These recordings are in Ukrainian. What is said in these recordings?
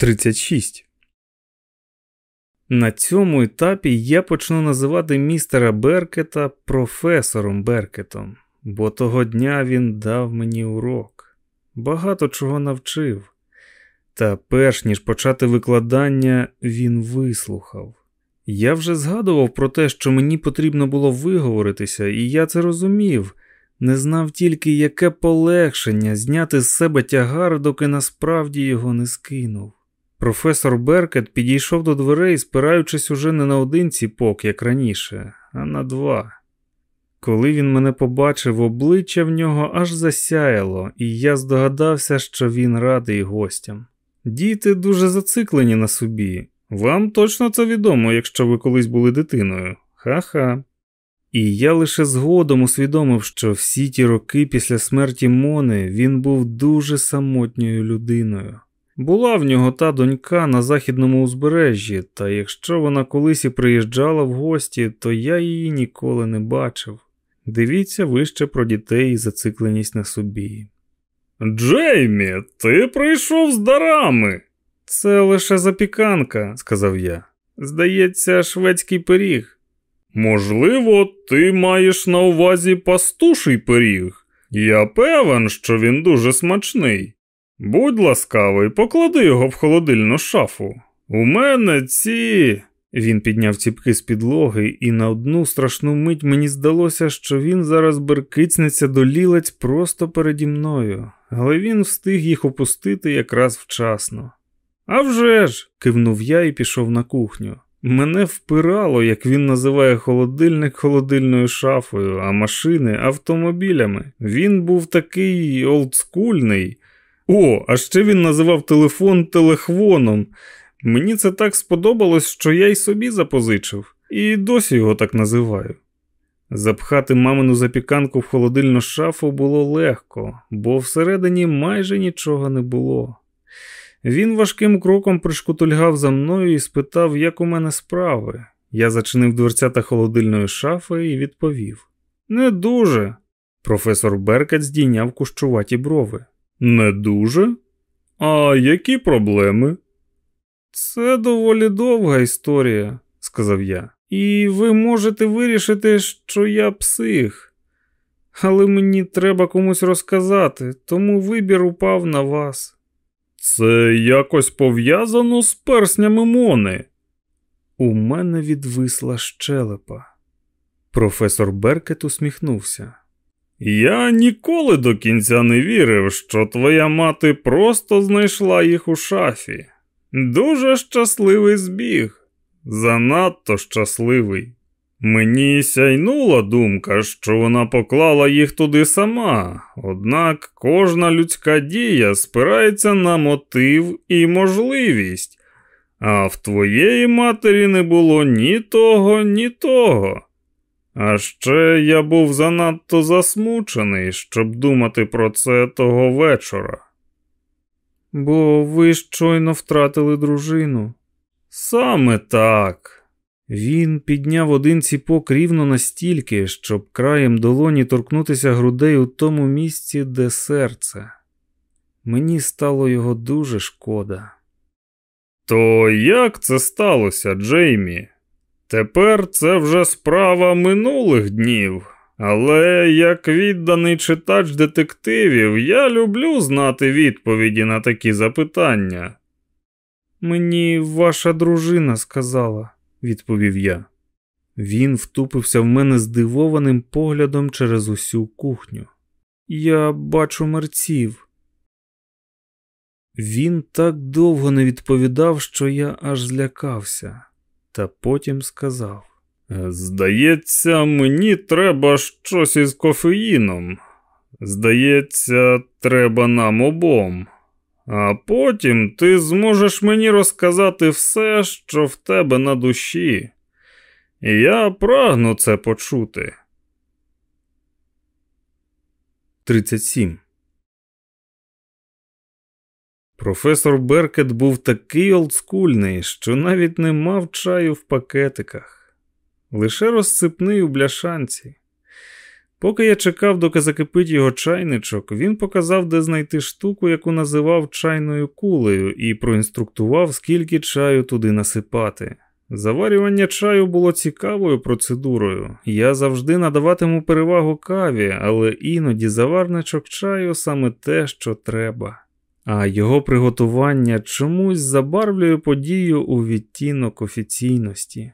36. На цьому етапі я почну називати містера Беркета професором Беркетом, бо того дня він дав мені урок, багато чого навчив. Та перш ніж почати викладання, він вислухав. Я вже згадував про те, що мені потрібно було виговоритися, і я це розумів, не знав тільки, яке полегшення зняти з себе тягар, доки насправді його не скинув. Професор Беркет підійшов до дверей, спираючись уже не на один ціпок, як раніше, а на два. Коли він мене побачив, обличчя в нього аж засяяло, і я здогадався, що він радий гостям. Діти дуже зациклені на собі. Вам точно це відомо, якщо ви колись були дитиною. Ха-ха. І я лише згодом усвідомив, що всі ті роки після смерті Мони він був дуже самотньою людиною. Була в нього та донька на західному узбережжі, та якщо вона колись і приїжджала в гості, то я її ніколи не бачив. Дивіться вище про дітей і зацикленість на собі. Джеймі, ти прийшов з дарами. Це лише запіканка, сказав я. Здається, шведський пиріг. Можливо, ти маєш на увазі пастуший пиріг. Я певен, що він дуже смачний. Будь ласкавий, поклади його в холодильну шафу. У мене ці. Він підняв ціпки з підлоги, і на одну страшну мить мені здалося, що він зараз беркицнеться до лілець просто переді мною, але він встиг їх опустити якраз вчасно. «А вже ж!» – кивнув я і пішов на кухню. Мене впирало, як він називає холодильник холодильною шафою, а машини автомобілями. Він був такий олдскульний. О, а ще він називав телефон телехвоном. Мені це так сподобалось, що я й собі запозичив, і досі його так називаю. Запхати мамину запіканку в холодильну шафу було легко, бо всередині майже нічого не було. Він важким кроком пришкутульгав за мною і спитав, як у мене справи. Я зачинив дверцята холодильної шафи і відповів: Не дуже. Професор Беркет здійняв кущуваті брови. Не дуже? А які проблеми? Це доволі довга історія, сказав я. І ви можете вирішити, що я псих. Але мені треба комусь розказати, тому вибір упав на вас. Це якось пов'язано з перснями Мони. У мене відвисла щелепа. Професор Беркет усміхнувся. Я ніколи до кінця не вірив, що твоя мати просто знайшла їх у шафі. Дуже щасливий збіг, занадто щасливий. Мені сяйнула думка, що вона поклала їх туди сама, однак кожна людська дія спирається на мотив і можливість, а в твоєї матері не було ні того, ні того. А ще я був занадто засмучений, щоб думати про це того вечора. Бо ви щойно втратили дружину. Саме так. Він підняв один ціпок рівно настільки, щоб краєм долоні торкнутися грудей у тому місці, де серце. Мені стало його дуже шкода. То як це сталося, Джеймі? Тепер це вже справа минулих днів, але як відданий читач детективів, я люблю знати відповіді на такі запитання. Мені ваша дружина сказала відповів я. Він втупився в мене здивованим поглядом через усю кухню. Я бачу мерців. Він так довго не відповідав, що я аж злякався, та потім сказав: Здається, мені треба щось із кофеїном. Здається, треба нам обом. А потім ти зможеш мені розказати все, що в тебе на душі. Я прагну це почути. 37. Професор Беркет був такий олдскульний, що навіть не мав чаю в пакетиках, лише розсипний у бляшанці. Поки я чекав, доки закипить його чайничок, він показав, де знайти штуку, яку називав чайною кулею, і проінструктував, скільки чаю туди насипати. Заварювання чаю було цікавою процедурою. Я завжди надаватиму перевагу каві, але іноді заварничок чаю саме те, що треба. А його приготування чомусь забарвлює подію у відтінок офіційності.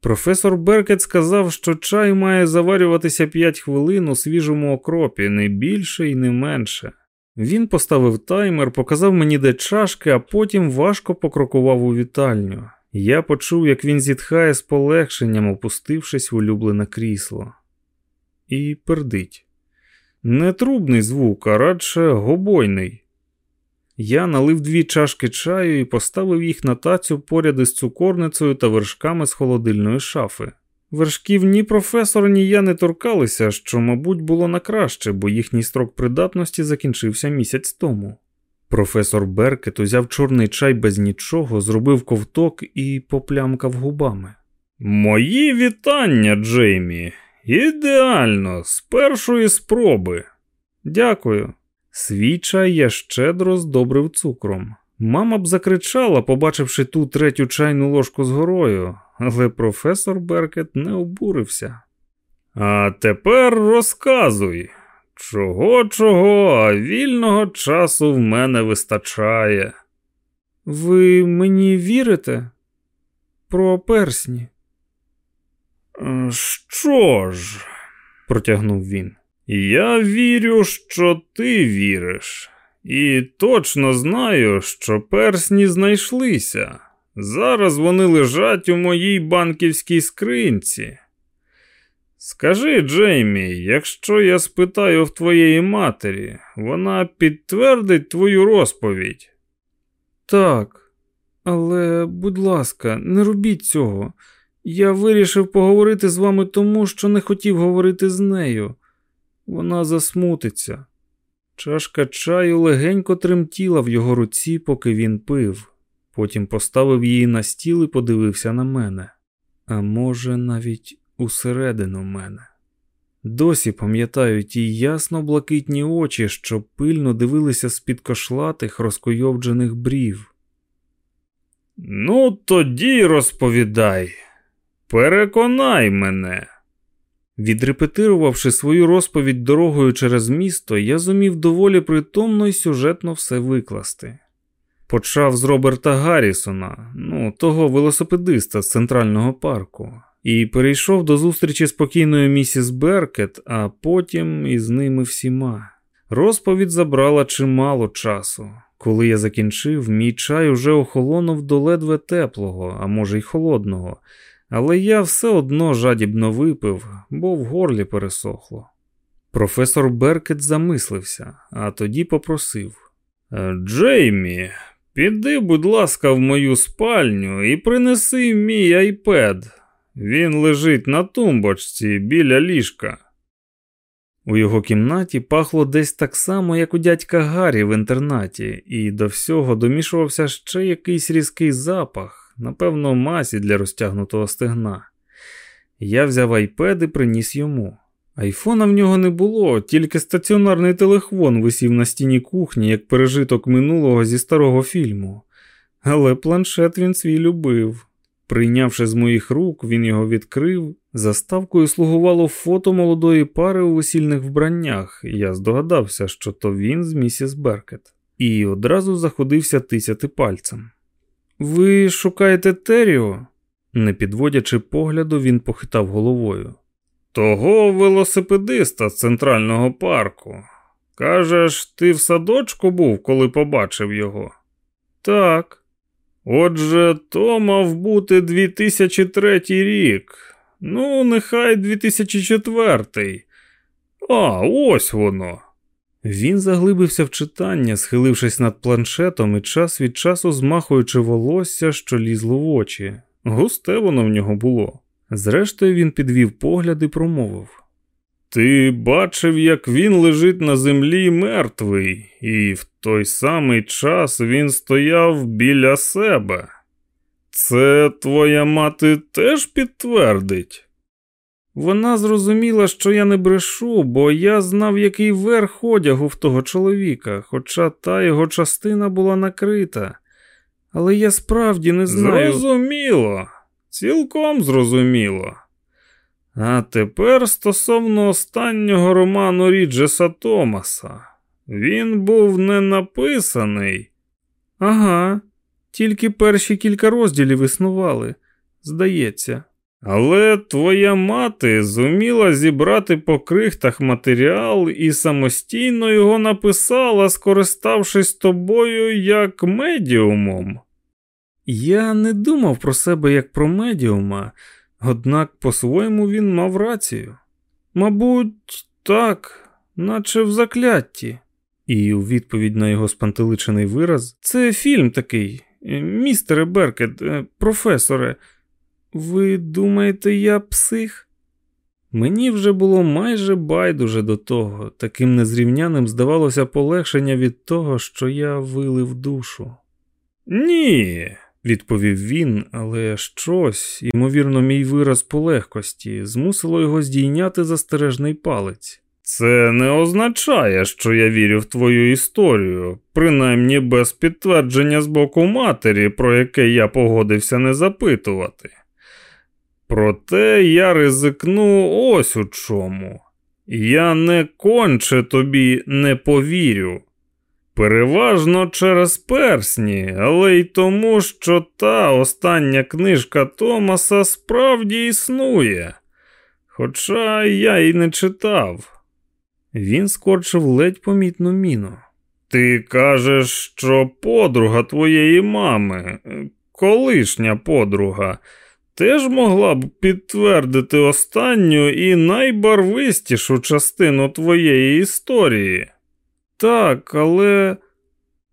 Професор Беркет сказав, що чай має заварюватися 5 хвилин у свіжому окропі, не більше і не менше. Він поставив таймер, показав мені де чашки, а потім важко покрокував у вітальню. Я почув, як він зітхає з полегшенням, опустившись в улюблене крісло. І пердить. Не трубний звук, а радше гобойний. Я налив дві чашки чаю і поставив їх на тацю поряд із цукорницею та вершками з холодильної шафи. Вершків ні професор, ні я не торкалися, що, мабуть, було на краще, бо їхній строк придатності закінчився місяць тому. Професор Беркет узяв чорний чай без нічого, зробив ковток і поплямкав губами. Мої вітання, Джеймі. Ідеально, з першої спроби. Дякую. Свій чай я щедро здобрив цукром. Мама б закричала, побачивши ту третю чайну ложку з горою, але професор Беркет не обурився. А тепер розказуй, чого, чого, а вільного часу в мене вистачає. Ви мені вірите? Про персні? Що ж, протягнув він. Я вірю, що ти віриш, і точно знаю, що персні знайшлися. Зараз вони лежать у моїй банківській скринці. Скажи, Джеймі, якщо я спитаю в твоєї матері, вона підтвердить твою розповідь? Так, але, будь ласка, не робіть цього. Я вирішив поговорити з вами тому, що не хотів говорити з нею. Вона засмутиться. Чашка чаю легенько тремтіла в його руці, поки він пив. Потім поставив її на стіл і подивився на мене, а може, навіть усередину мене. Досі пам'ятаю ті ясно блакитні очі, що пильно дивилися з-під кошлатих розкойовджених брів. Ну, тоді розповідай, переконай мене. Відрепетирувавши свою розповідь дорогою через місто, я зумів доволі притомно і сюжетно все викласти. Почав з Роберта Гаррісона, ну, того велосипедиста з центрального парку, і перейшов до зустрічі з покійною місіс Беркет, а потім із ними всіма. Розповідь забрала чимало часу. Коли я закінчив, мій чай уже охолонув до ледве теплого, а може й холодного але я все одно жадібно випив, бо в горлі пересохло. Професор Беркет замислився, а тоді попросив: «Е, Джеймі, піди, будь ласка, в мою спальню і принеси мій айпед. Він лежить на тумбочці біля ліжка. У його кімнаті пахло десь так само, як у дядька Гаррі в інтернаті, і до всього домішувався ще якийсь різкий запах напевно, масі для розтягнутого стегна. Я взяв айпед і приніс йому. Айфона в нього не було, тільки стаціонарний телефон висів на стіні кухні, як пережиток минулого зі старого фільму. Але планшет він свій любив. Прийнявши з моїх рук, він його відкрив. Заставкою слугувало фото молодої пари у весільних вбраннях, я здогадався, що то він з місіс Беркет, і одразу заходився тисяти пальцем. Ви шукаєте Теріо? Не підводячи погляду, він похитав головою. Того велосипедиста з центрального парку. Кажеш, ти в садочку був, коли побачив його? Так. Отже, то мав бути 2003 рік. Ну, нехай 2004. А, ось воно. Він заглибився в читання, схилившись над планшетом і час від часу змахуючи волосся, що лізло в очі. Густе воно в нього було. Зрештою, він підвів погляд і промовив: Ти бачив, як він лежить на землі мертвий, і в той самий час він стояв біля себе. Це твоя мати теж підтвердить? Вона зрозуміла, що я не брешу, бо я знав, який верх одягу в того чоловіка, хоча та його частина була накрита. Але я справді не знаю. Зрозуміло, цілком зрозуміло. А тепер стосовно останнього роману Ріджеса Томаса. Він був не написаний. Ага, тільки перші кілька розділів існували, здається. Але твоя мати зуміла зібрати по крихтах матеріал і самостійно його написала, скориставшись тобою як медіумом. Я не думав про себе як про медіума, однак по-своєму він мав рацію. Мабуть, так, наче в закляті. І у відповідь на його спантеличений вираз це фільм такий, містере Беркет, е, професоре. Ви думаєте, я псих? Мені вже було майже байдуже до того, таким незрівняним здавалося полегшення від того, що я вилив душу. Ні, відповів він, але щось, ймовірно, мій вираз полегкості, змусило його здійняти застережний палець. Це не означає, що я вірю в твою історію, принаймні без підтвердження з боку матері, про яке я погодився не запитувати. Проте я ризикну ось у чому. Я не конче тобі не повірю. Переважно через персні, але й тому, що та остання книжка Томаса справді існує. Хоча я й не читав. Він скорчив ледь помітну міну. Ти кажеш, що подруга твоєї мами, колишня подруга, теж могла б підтвердити останню і найбарвистішу частину твоєї історії. Так, але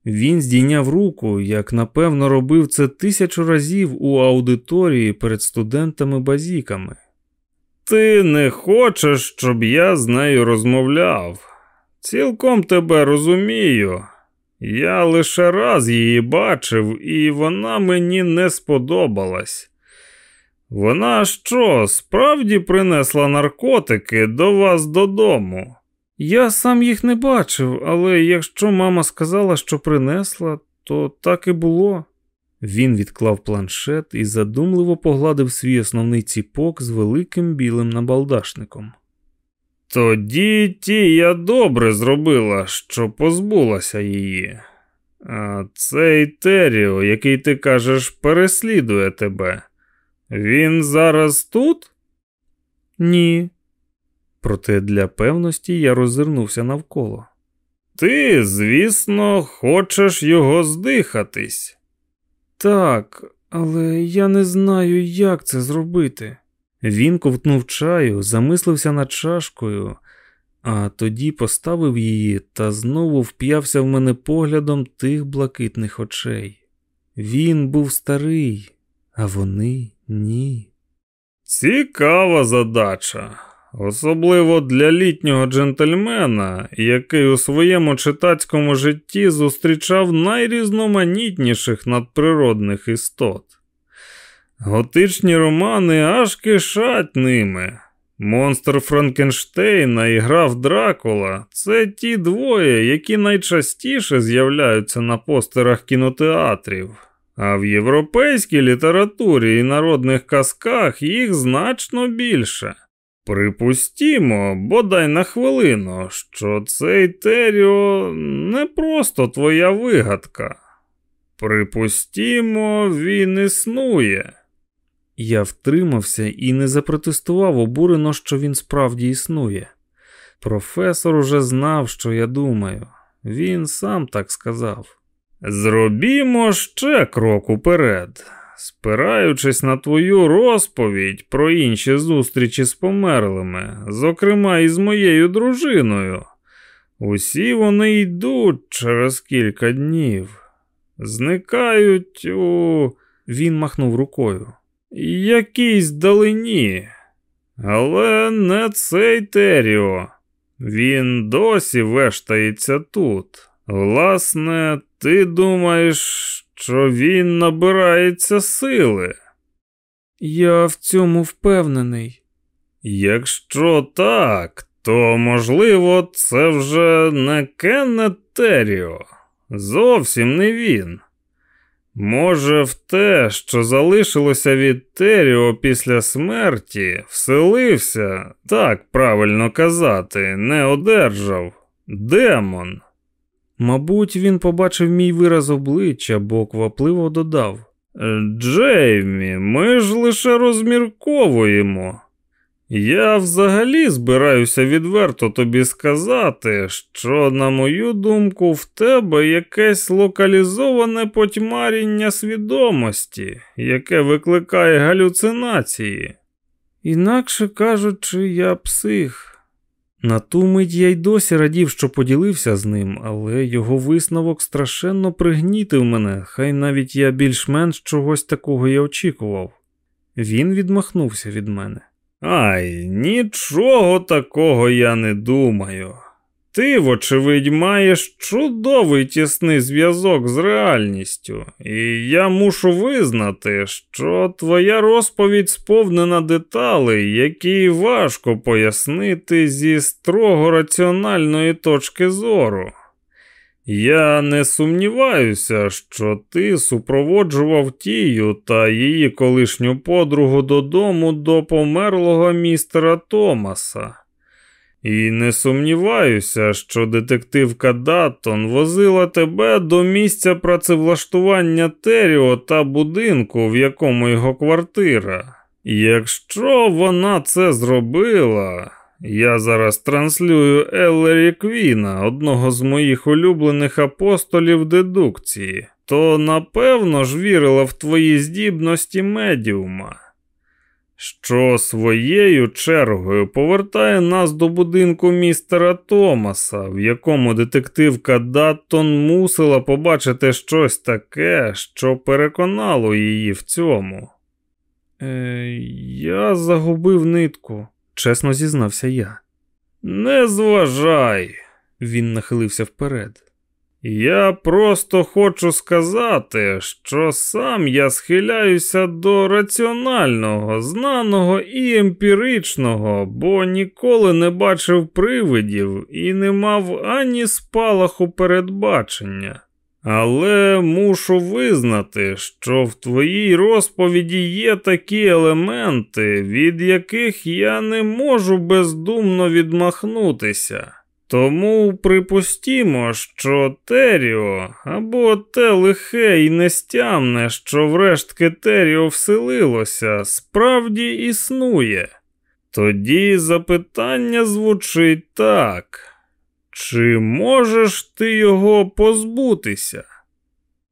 він здійняв руку, як напевно робив це тисячу разів у аудиторії перед студентами-базіками. Ти не хочеш, щоб я з нею розмовляв. Цілком тебе розумію. Я лише раз її бачив, і вона мені не сподобалась. Вона що, справді принесла наркотики до вас додому? Я сам їх не бачив, але якщо мама сказала, що принесла, то так і було. Він відклав планшет і задумливо погладив свій основний ціпок з великим білим набалдашником. Тоді тія добре зробила, що позбулася її. А цей Теріо, який ти кажеш, переслідує тебе. Він зараз тут? Ні. Проте для певності я роззирнувся навколо. Ти, звісно, хочеш його здихатись. Так, але я не знаю, як це зробити. Він ковтнув чаю, замислився над чашкою, а тоді поставив її та знову вп'явся в мене поглядом тих блакитних очей. Він був старий, а вони ні. Цікава задача, особливо для літнього джентльмена, який у своєму читацькому житті зустрічав найрізноманітніших надприродних істот. Готичні романи аж кишать ними. Монстр Франкенштейна і граф Дракула це ті двоє, які найчастіше з'являються на постерах кінотеатрів. А в європейській літературі і народних казках їх значно більше. Припустімо, бодай на хвилину, що цей Теріо не просто твоя вигадка. Припустімо, він існує. Я втримався і не запротестував обурено, що він справді існує. Професор уже знав, що я думаю. Він сам так сказав. Зробімо ще крок уперед. Спираючись на твою розповідь про інші зустрічі з померлими, зокрема і з моєю дружиною, усі вони йдуть через кілька днів, зникають у. Він махнув рукою. Якійсь далині, але не цей Теріо. Він досі вештається тут. Власне, ти думаєш, що він набирається сили? Я в цьому впевнений. Якщо так, то, можливо, це вже не Кеннет Теріо. Зовсім не він. Може, в те, що залишилося від Теріо після смерті, вселився, так правильно казати, не одержав демон. Мабуть, він побачив мій вираз обличчя, бо квапливо додав. Джеймі, ми ж лише розмірковуємо. Я взагалі збираюся відверто тобі сказати, що, на мою думку, в тебе якесь локалізоване потьмаріння свідомості, яке викликає галюцинації. Інакше кажучи, я псих. На ту мить я й досі радів, що поділився з ним, але його висновок страшенно пригнітив мене, хай навіть я більш-менш чогось такого й очікував. Він відмахнувся від мене. Ай, нічого такого я не думаю. Ти, вочевидь, маєш чудовий тісний зв'язок з реальністю, і я мушу визнати, що твоя розповідь сповнена деталей, які важко пояснити зі строго раціональної точки зору. Я не сумніваюся, що ти супроводжував тію та її колишню подругу додому до померлого містера Томаса. І не сумніваюся, що детективка Даттон возила тебе до місця працевлаштування Теріо та будинку, в якому його квартира. Якщо вона це зробила, я зараз транслюю Еллері Квіна, одного з моїх улюблених апостолів дедукції, то напевно ж вірила в твої здібності медіума, що своєю чергою повертає нас до будинку містера Томаса, в якому детективка Даттон мусила побачити щось таке, що переконало її в цьому. Е, Я загубив нитку чесно зізнався я. Не зважай, він нахилився вперед. Я просто хочу сказати, що сам я схиляюся до раціонального, знаного і емпіричного, бо ніколи не бачив привидів і не мав ані спалаху передбачення. Але мушу визнати, що в твоїй розповіді є такі елементи, від яких я не можу бездумно відмахнутися. Тому припустімо, що Теріо або те лихе і нестямне, що врештки Теріо вселилося, справді існує. Тоді запитання звучить так. Чи можеш ти його позбутися?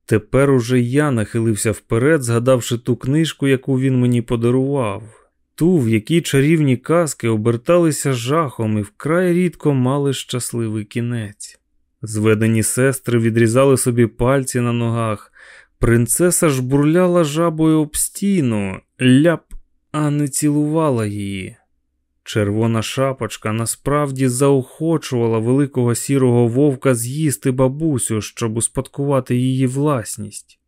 Тепер уже я нахилився вперед, згадавши ту книжку, яку він мені подарував, ту, в якій чарівні казки оберталися жахом і вкрай рідко мали щасливий кінець. Зведені сестри відрізали собі пальці на ногах, принцеса ж бурляла жабою об стіну, ляп, а не цілувала її. Червона шапочка насправді заохочувала великого сірого вовка з'їсти бабусю, щоб успадкувати її власність.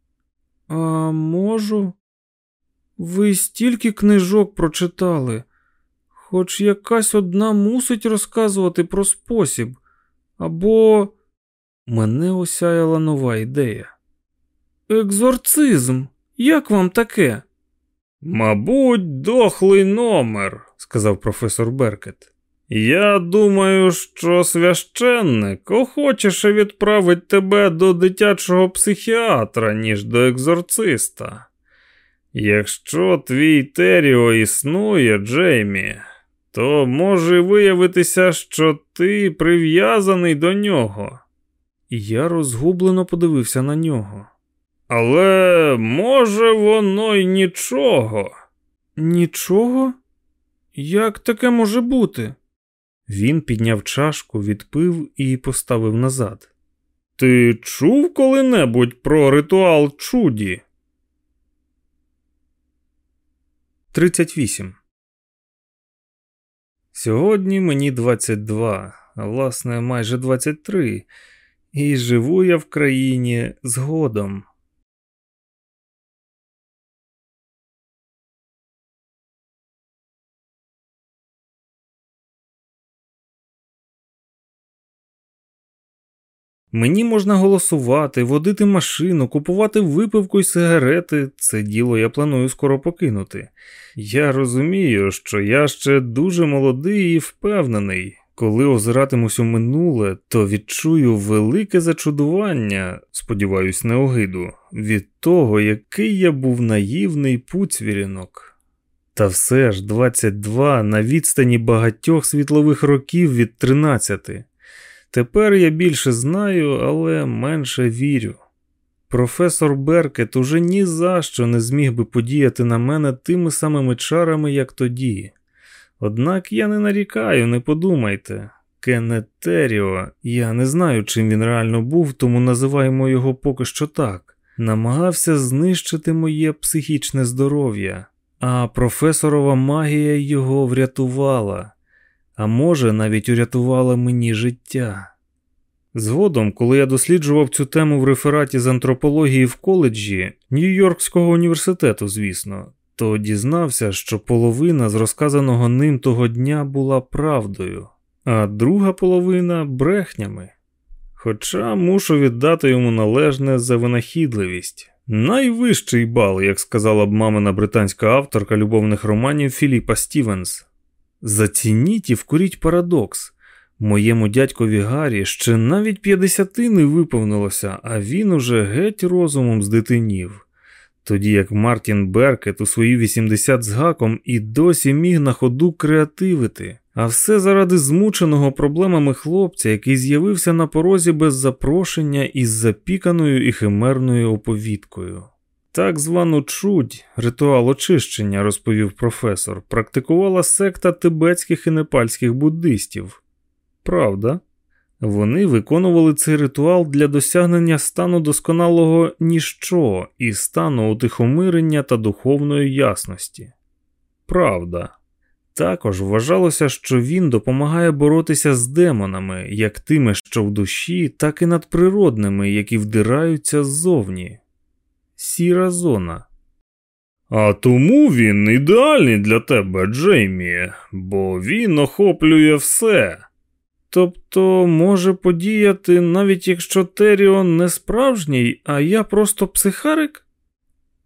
А можу? Ви стільки книжок прочитали, хоч якась одна мусить розказувати про спосіб, або мене осяяла нова ідея. Екзорцизм, як вам таке? Мабуть, дохлий номер, сказав професор Беркет. Я думаю, що священник охочіше відправить тебе до дитячого психіатра, ніж до екзорциста. Якщо твій Теріо існує, Джеймі, то може виявитися, що ти прив'язаний до нього. Я розгублено подивився на нього. Але може воно й нічого. Нічого? Як таке може бути? Він підняв чашку, відпив і поставив назад. Ти чув коли-небудь про ритуал чуді? 38. Сьогодні мені 22, а власне майже 23, і живу я в країні згодом. Мені можна голосувати, водити машину, купувати випивку й сигарети. Це діло я планую скоро покинути. Я розумію, що я ще дуже молодий і впевнений. Коли озиратимусь у минуле, то відчую велике зачудування, сподіваюсь, не огиду, від того, який я був наївний пуцвірінок. Та все ж 22 на відстані багатьох світлових років від 13. Тепер я більше знаю, але менше вірю. Професор Беркет уже ні за що не зміг би подіяти на мене тими самими чарами, як тоді. Однак я не нарікаю, не подумайте. Кенетеріо, я не знаю, чим він реально був, тому називаємо його поки що так. Намагався знищити моє психічне здоров'я, а професорова магія його врятувала, а може, навіть урятувала мені життя. Згодом, коли я досліджував цю тему в рефераті з антропології в коледжі Нью-Йоркського університету, звісно, то дізнався, що половина з розказаного ним того дня була правдою, а друга половина брехнями. Хоча мушу віддати йому належне за винахідливість. Найвищий бал, як сказала б мамина британська авторка любовних романів Філіпа Стівенс. Зацініть і вкуріть парадокс. Моєму дядькові Гаррі ще навіть п'ятдесяти не виповнилося, а він уже геть розумом здитинів тоді як Мартін Беркет у свої 80 з гаком і досі міг на ходу креативити, а все заради змученого проблемами хлопця, який з'явився на порозі без запрошення із запіканою і химерною оповідкою. Так звану чудь, ритуал очищення, розповів професор, практикувала секта тибетських і непальських буддистів. Правда? Вони виконували цей ритуал для досягнення стану досконалого ніщо і стану утихомирення та духовної ясності. Правда. Також вважалося, що він допомагає боротися з демонами, як тими, що в душі, так і надприродними, які вдираються ззовні. Сіра зона. А тому він ідеальний для тебе, Джеймі, бо він охоплює все. Тобто може подіяти, навіть якщо Теріон не справжній, а я просто психарик?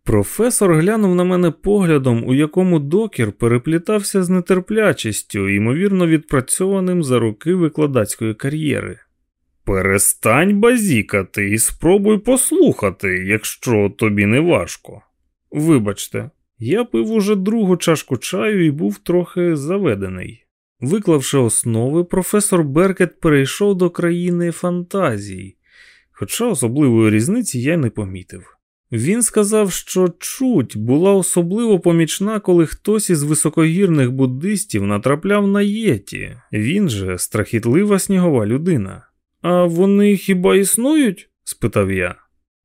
Професор глянув на мене поглядом, у якому докір переплітався з нетерплячістю, ймовірно, відпрацьованим за роки викладацької кар'єри. Перестань базікати і спробуй послухати, якщо тобі не важко. Вибачте, я пив уже другу чашку чаю і був трохи заведений. Виклавши основи, професор Беркет перейшов до країни фантазій, хоча особливої різниці я не помітив. Він сказав, що чуть була особливо помічна, коли хтось із високогірних буддистів натрапляв на єті, він же страхітлива снігова людина. А вони хіба існують? спитав я.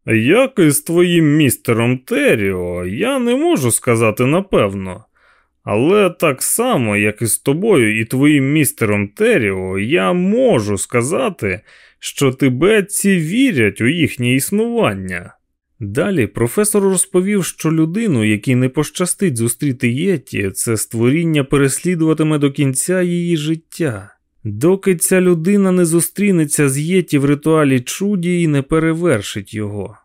Як із твоїм містером Теріо, я не можу сказати напевно. Але так само, як і з тобою і твоїм містером Теріо, я можу сказати, що тибетці вірять у їхнє існування. Далі професор розповів, що людину, якій не пощастить зустріти Єті, це створіння переслідуватиме до кінця її життя, доки ця людина не зустрінеться з Єті в ритуалі чуді і не перевершить його.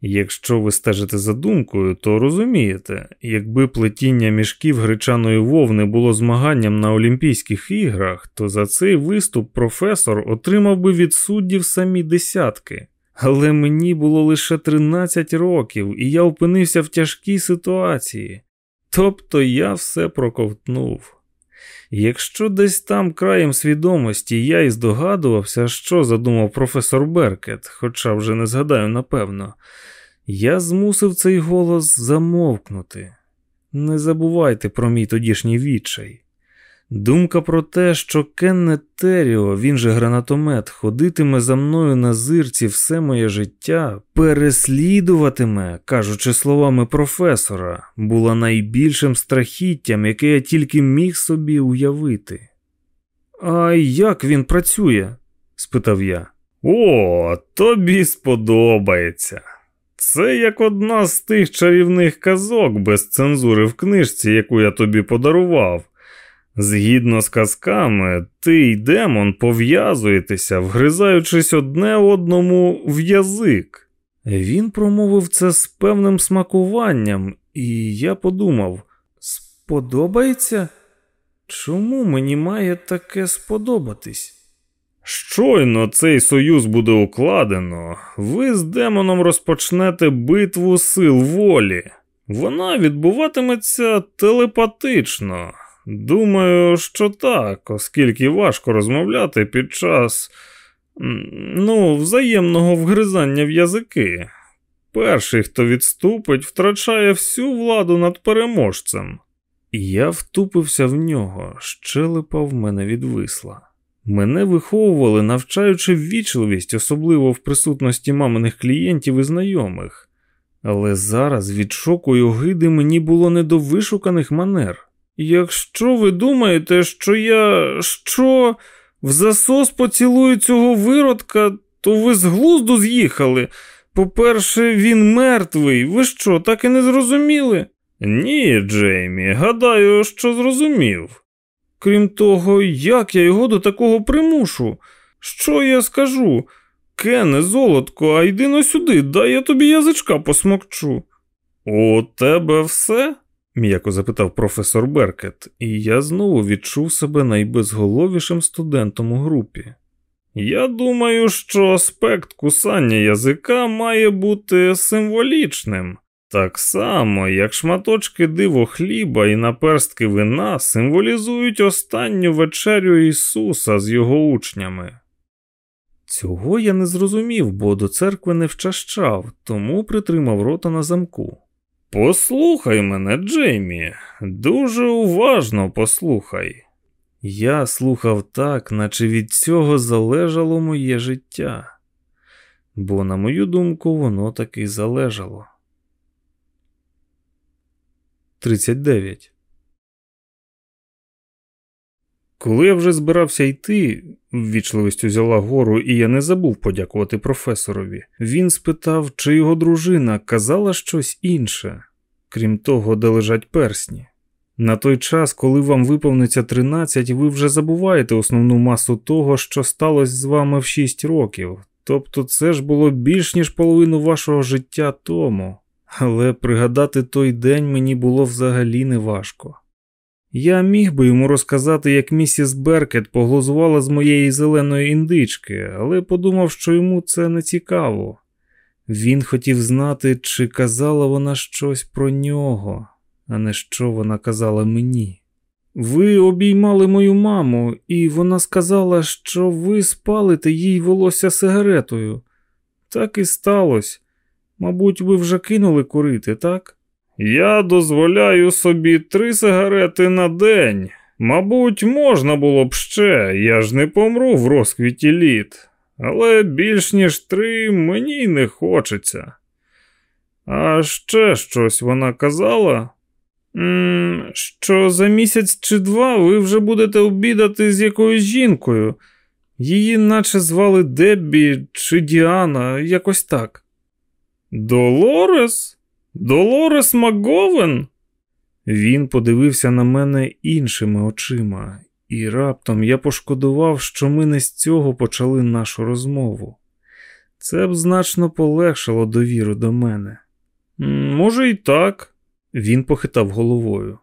Якщо ви стежите за думкою, то розумієте, якби плетіння мішків гречаної вовни було змаганням на Олімпійських іграх, то за цей виступ професор отримав би від суддів самі десятки. Але мені було лише 13 років, і я опинився в тяжкій ситуації. Тобто я все проковтнув. Якщо десь там краєм свідомості я і здогадувався, що задумав професор Беркет, хоча вже не згадаю напевно. Я змусив цей голос замовкнути. Не забувайте про мій тодішній відчай. Думка про те, що Кеннет Теріо, він же гранатомет, ходитиме за мною на зирці все моє життя, переслідуватиме, кажучи словами професора, була найбільшим страхіттям, яке я тільки міг собі уявити. А як він працює? спитав я. О, тобі сподобається. Це як одна з тих чарівних казок без цензури в книжці, яку я тобі подарував. Згідно з казками, ти й демон пов'язуєтеся, вгризаючись одне одному в язик. Він промовив це з певним смакуванням, і я подумав: сподобається? Чому мені має таке сподобатись? Щойно цей союз буде укладено, ви з демоном розпочнете битву сил волі. Вона відбуватиметься телепатично. Думаю, що так, оскільки важко розмовляти під час ну, взаємного вгризання в язики. Перший, хто відступить, втрачає всю владу над переможцем. Я втупився в нього, щелепа в мене відвисла. Мене виховували, навчаючи ввічливість, особливо в присутності маминих клієнтів і знайомих, але зараз від шоку й огиди мені було не до вишуканих манер. Якщо ви думаєте, що я що в засос поцілую цього виродка, то ви з глузду з'їхали. По-перше, він мертвий. Ви що, так і не зрозуміли? Ні, Джеймі, гадаю, що зрозумів. Крім того, як я його до такого примушу? Що я скажу? Кене, золотко, а йди но сюди, дай я тобі язичка посмокчу. У тебе все? М'яко запитав професор Беркет, і я знову відчув себе найбезголовішим студентом у групі. Я думаю, що аспект кусання язика має бути символічним. Так само, як шматочки диво хліба і наперстки вина символізують останню вечерю Ісуса з його учнями. Цього я не зрозумів, бо до церкви не вчащав, тому притримав рота на замку. Послухай мене, Джеймі, дуже уважно послухай. Я слухав так, наче від цього залежало моє життя, бо, на мою думку, воно таки залежало. 39. Коли я вже збирався йти, ввічливість узяла гору, і я не забув подякувати професорові. Він спитав, чи його дружина казала щось інше, крім того, де лежать персні. На той час, коли вам виповниться 13, ви вже забуваєте основну масу того, що сталося з вами в 6 років. Тобто це ж було більш ніж половину вашого життя тому але пригадати той день мені було взагалі неважко. Я міг би йому розказати, як місіс Беркет поглузувала з моєї зеленої індички, але подумав, що йому це не цікаво. Він хотів знати, чи казала вона щось про нього, а не що вона казала мені. Ви обіймали мою маму, і вона сказала, що ви спалите їй волосся сигаретою. Так і сталося. Мабуть, ви вже кинули курити, так? Я дозволяю собі три сигарети на день. Мабуть, можна було б ще, я ж не помру в розквіті літ, але більш ніж три мені не хочеться. А ще щось вона казала? -м, що за місяць чи два ви вже будете обідати з якоюсь жінкою. Її наче звали Деббі чи Діана, якось так. Долорес? Долорес Маговен? Він подивився на мене іншими очима, і раптом я пошкодував, що ми не з цього почали нашу розмову. Це б значно полегшило довіру до мене. Може, і так, він похитав головою.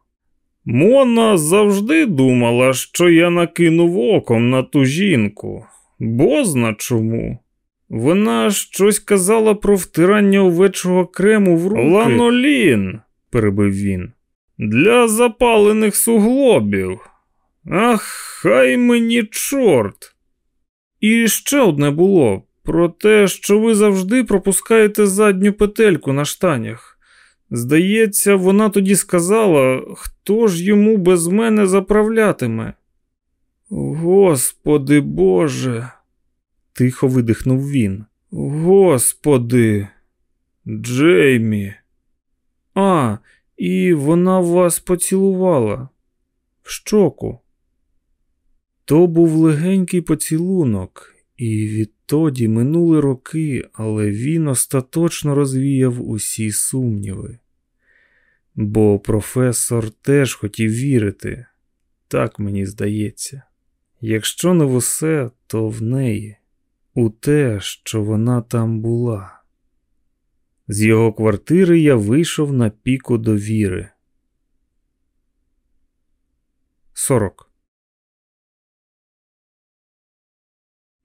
Мона завжди думала, що я накинув оком на ту жінку, бозна чому. Вона щось казала про втирання овечого крему в руки. Ланолін, перебив він. Для запалених суглобів. Ах, хай мені чорт. І ще одне було про те, що ви завжди пропускаєте задню петельку на штанях. Здається, вона тоді сказала, хто ж йому без мене заправлятиме. Господи Боже тихо видихнув він. Господи, Джеймі. А, і вона вас поцілувала в щоку. То був легенький поцілунок, і відтоді минули роки, але він остаточно розвіяв усі сумніви. Бо професор теж хотів вірити, так мені здається. Якщо не в усе, то в неї, у те, що вона там була. З його квартири я вийшов на піку довіри. 40.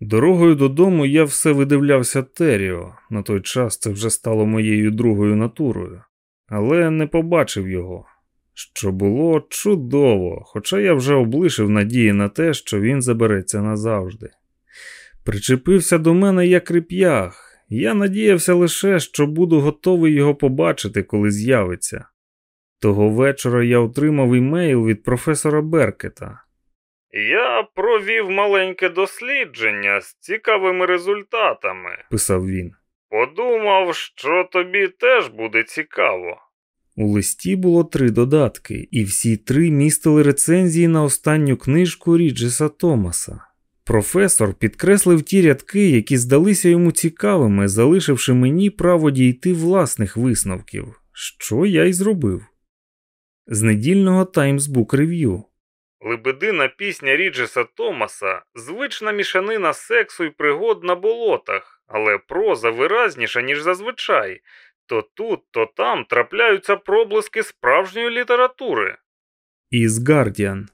Дорогою додому я все видивлявся Теріо. На той час це вже стало моєю другою натурою, але не побачив його. Що було чудово, хоча я вже облишив надії на те, що він забереться назавжди. Причепився до мене як реп'ях. Я надіявся лише, що буду готовий його побачити, коли з'явиться. Того вечора я отримав імейл від професора Беркета. Я провів маленьке дослідження з цікавими результатами, писав він. Подумав, що тобі теж буде цікаво. У листі було три додатки, і всі три містили рецензії на останню книжку Ріджеса Томаса. Професор підкреслив ті рядки, які здалися йому цікавими, залишивши мені право дійти власних висновків, що я й зробив. З недільного Times Book Review. Лебедина пісня Ріджеса Томаса звична мішанина сексу і пригод на болотах, але проза виразніша, ніж зазвичай. То тут, то там трапляються проблиски справжньої літератури. Із Гардіан.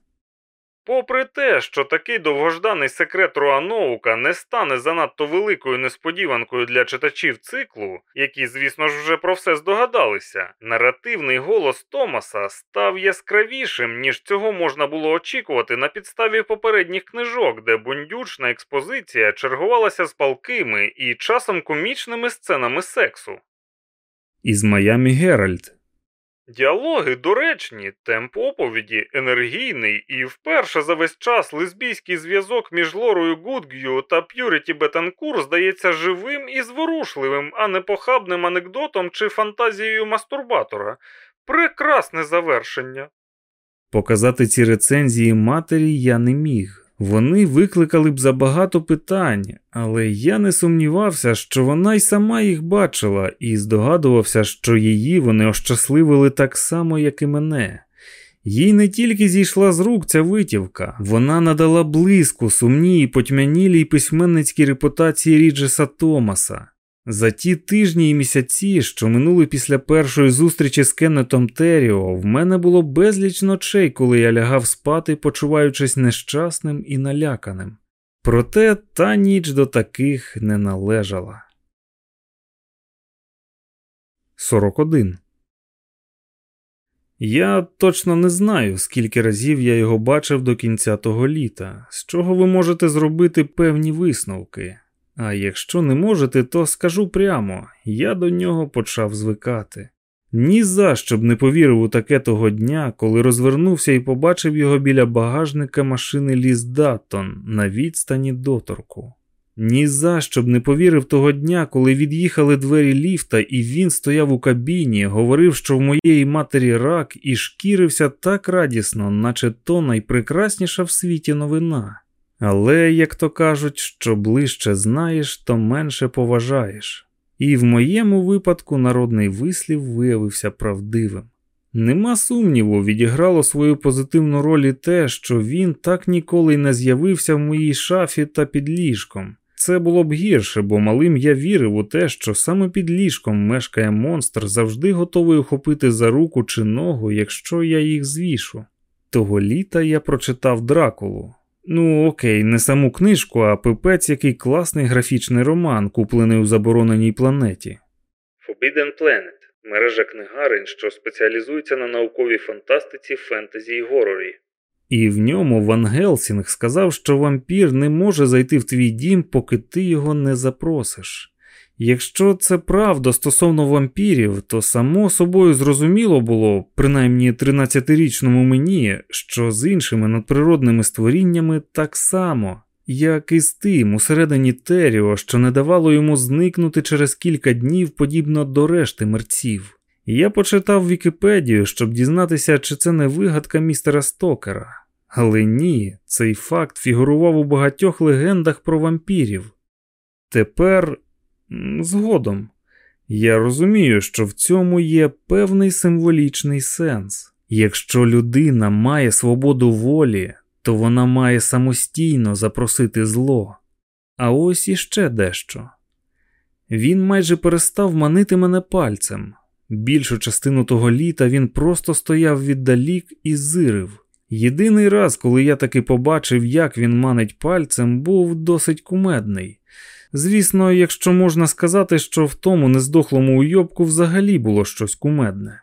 Попри те, що такий довгожданий секрет Руаноука не стане занадто великою несподіванкою для читачів циклу, які, звісно ж, вже про все здогадалися, наративний голос Томаса став яскравішим, ніж цього можна було очікувати на підставі попередніх книжок, де бундючна експозиція чергувалася з палкими і часом комічними сценами сексу. Із Майами Геральт. Діалоги доречні, темп оповіді енергійний і вперше за весь час лесбійський зв'язок між Лорою Гудг'ю та П'юріті Бетанкур здається живим і зворушливим, а не похабним анекдотом чи фантазією мастурбатора. Прекрасне завершення. Показати ці рецензії матері я не міг. Вони викликали б забагато питань, але я не сумнівався, що вона й сама їх бачила, і здогадувався, що її вони ощасливили так само, як і мене. Їй не тільки зійшла з рук ця витівка, вона надала блиску сумній потьмянілій письменницькій репутації Ріджеса Томаса. За ті тижні і місяці, що минули після першої зустрічі з Кеннетом Теріо, в мене було безліч ночей, коли я лягав спати, почуваючись нещасним і наляканим. Проте та ніч до таких не належала. 41. Я точно не знаю, скільки разів я його бачив до кінця того літа, з чого ви можете зробити певні висновки. А якщо не можете, то скажу прямо, я до нього почав звикати. Ні за що б не повірив у таке того дня, коли розвернувся і побачив його біля багажника машини Ліз Даттон на відстані доторку. Ні за що б не повірив того дня, коли від'їхали двері ліфта, і він стояв у кабіні, говорив, що в моєї матері рак, і шкірився так радісно, наче то найпрекрасніша в світі новина. Але, як то кажуть, що ближче знаєш, то менше поважаєш. І в моєму випадку народний вислів виявився правдивим. Нема сумніву, відіграло свою позитивну роль і те, що він так ніколи й не з'явився в моїй шафі та під ліжком. Це було б гірше, бо малим я вірив у те, що саме під ліжком мешкає монстр, завжди готовий ухопити за руку чи ногу, якщо я їх звішу. Того літа я прочитав Дракулу. Ну, окей, не саму книжку, а пипець який класний графічний роман, куплений у забороненій планеті. Forbidden Planet мережа книгарень, що спеціалізується на науковій фантастиці, фентезі і горорі. І в ньому Ван Гелсінг сказав, що вампір не може зайти в твій дім, поки ти його не запросиш. Якщо це правда стосовно вампірів, то само собою зрозуміло було, принаймні 13-річному мені, що з іншими надприродними створіннями так само, як і з тим усередині Теріо, що не давало йому зникнути через кілька днів подібно до решти мерців. Я почитав Вікіпедію, щоб дізнатися, чи це не вигадка містера Стокера. Але ні, цей факт фігурував у багатьох легендах про вампірів. Тепер Згодом. Я розумію, що в цьому є певний символічний сенс. Якщо людина має свободу волі, то вона має самостійно запросити зло. А ось іще дещо. Він майже перестав манити мене пальцем. Більшу частину того літа він просто стояв віддалік і зирив. Єдиний раз, коли я таки побачив, як він манить пальцем, був досить кумедний. Звісно, якщо можна сказати, що в тому нездохлому уйобку взагалі було щось кумедне.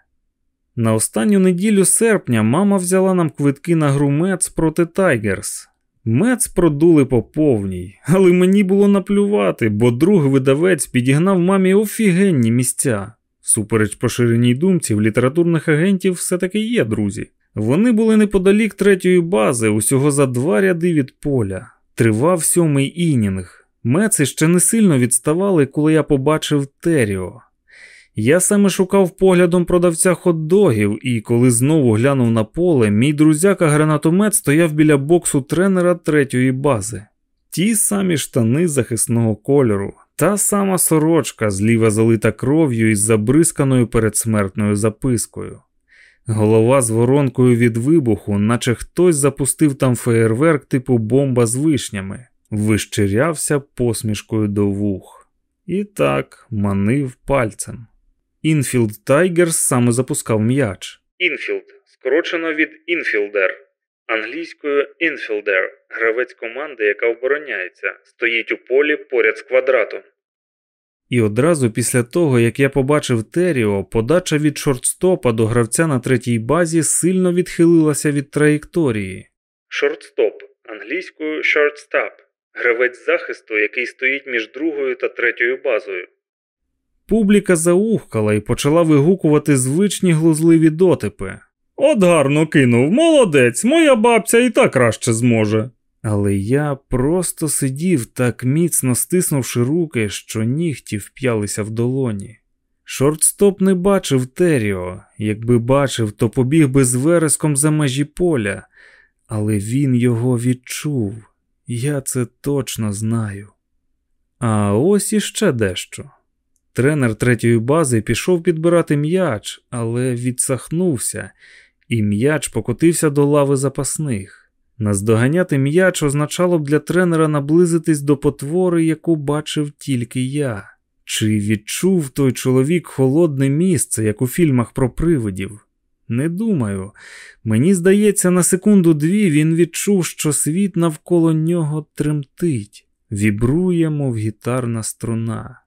На останню неділю серпня мама взяла нам квитки на гру Метс проти Тайгерс. Метс продули по повній, але мені було наплювати, бо друг видавець підігнав мамі офігенні місця. Супереч поширеній думці, в літературних агентів все-таки є друзі. Вони були неподалік третьої бази, усього за два ряди від поля. Тривав сьомий інінг. Меци ще не сильно відставали, коли я побачив Теріо. Я саме шукав поглядом продавця хот-догів, і коли знову глянув на поле, мій друзяка гранатомет стояв біля боксу тренера третьої бази. Ті самі штани захисного кольору, та сама сорочка, зліва залита кров'ю із забризканою передсмертною запискою. Голова з воронкою від вибуху, наче хтось запустив там феєрверк типу бомба з вишнями, вищирявся посмішкою до вух. І так манив пальцем. Інфілд Тайгерс саме запускав м'яч. Інфілд, скорочено від інфілдер, англійською infielder, гравець команди, яка обороняється, стоїть у полі поряд з квадратом. І одразу після того, як я побачив Теріо, подача від шортстопа до гравця на третій базі сильно відхилилася від траєкторії. Шортстоп англійською shortstop, гравець захисту, який стоїть між другою та третьою базою. Публіка заухкала і почала вигукувати звичні глузливі дотипи. От гарно кинув, молодець, моя бабця і так краще зможе. Але я просто сидів так міцно стиснувши руки, що нігті вп'ялися в долоні. Шортстоп не бачив Теріо, якби бачив, то побіг би з вереском за межі поля, але він його відчув, я це точно знаю. А ось іще дещо. Тренер третьої бази пішов підбирати м'яч, але відсахнувся, і м'яч покотився до лави запасних. Наздоганяти м'яч означало б для тренера наблизитись до потвори, яку бачив тільки я. Чи відчув той чоловік холодне місце, як у фільмах про привидів? Не думаю. Мені здається, на секунду-дві він відчув, що світ навколо нього тремтить, вібрує, мов гітарна струна.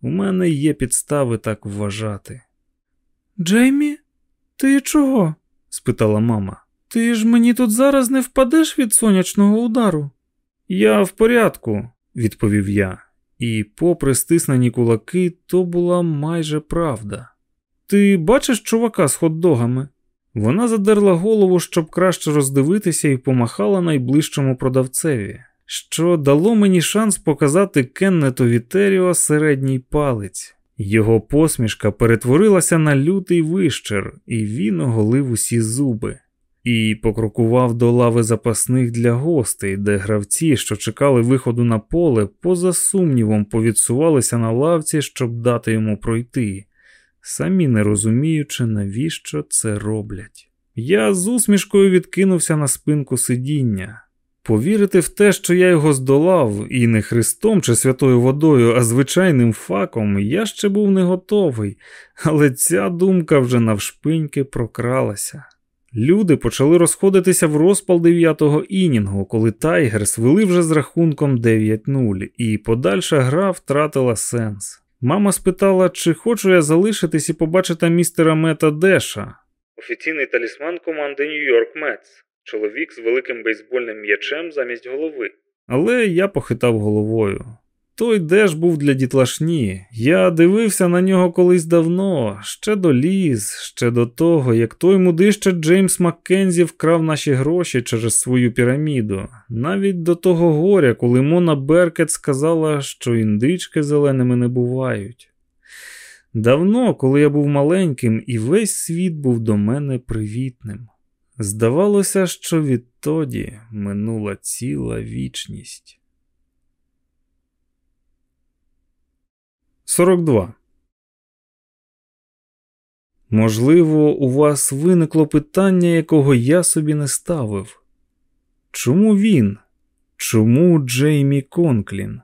У мене є підстави так вважати. Джеймі, ти чого? спитала мама. Ти ж мені тут зараз не впадеш від сонячного удару? Я в порядку, відповів я, і, попри стиснені кулаки, то була майже правда. Ти бачиш чувака з хот-догами?» Вона задерла голову, щоб краще роздивитися, і помахала найближчому продавцеві, що дало мені шанс показати Кеннетові Теріо середній палець. Його посмішка перетворилася на лютий вищер, і він оголив усі зуби і покрокував до лави запасних для гостей, де гравці, що чекали виходу на поле, поза сумнівом повідсувалися на лавці, щоб дати йому пройти, самі не розуміючи, навіщо це роблять. Я з усмішкою відкинувся на спинку сидіння. Повірити в те, що я його здолав, і не Христом чи святою водою, а звичайним факом, я ще був не готовий, але ця думка вже навшпиньки прокралася. Люди почали розходитися в розпал дев'ятого інінгу, коли Тайгерс вели вже з рахунком 9-0, і подальша гра втратила сенс. Мама спитала, чи хочу я залишитись і побачити містера Мета Деша. Офіційний талісман команди Нью-Йорк Метс. Чоловік з великим бейсбольним м'ячем замість голови. Але я похитав головою. Той деш був для дітлашні. Я дивився на нього колись давно, ще до ліз, ще до того, як той мудище Джеймс Маккензі вкрав наші гроші через свою піраміду, навіть до того горя, коли Мона Беркет сказала, що індички зеленими не бувають. Давно, коли я був маленьким, і весь світ був до мене привітним. Здавалося, що відтоді минула ціла вічність. 42. Можливо, у вас виникло питання, якого я собі не ставив. Чому він? Чому Джеймі Конклін?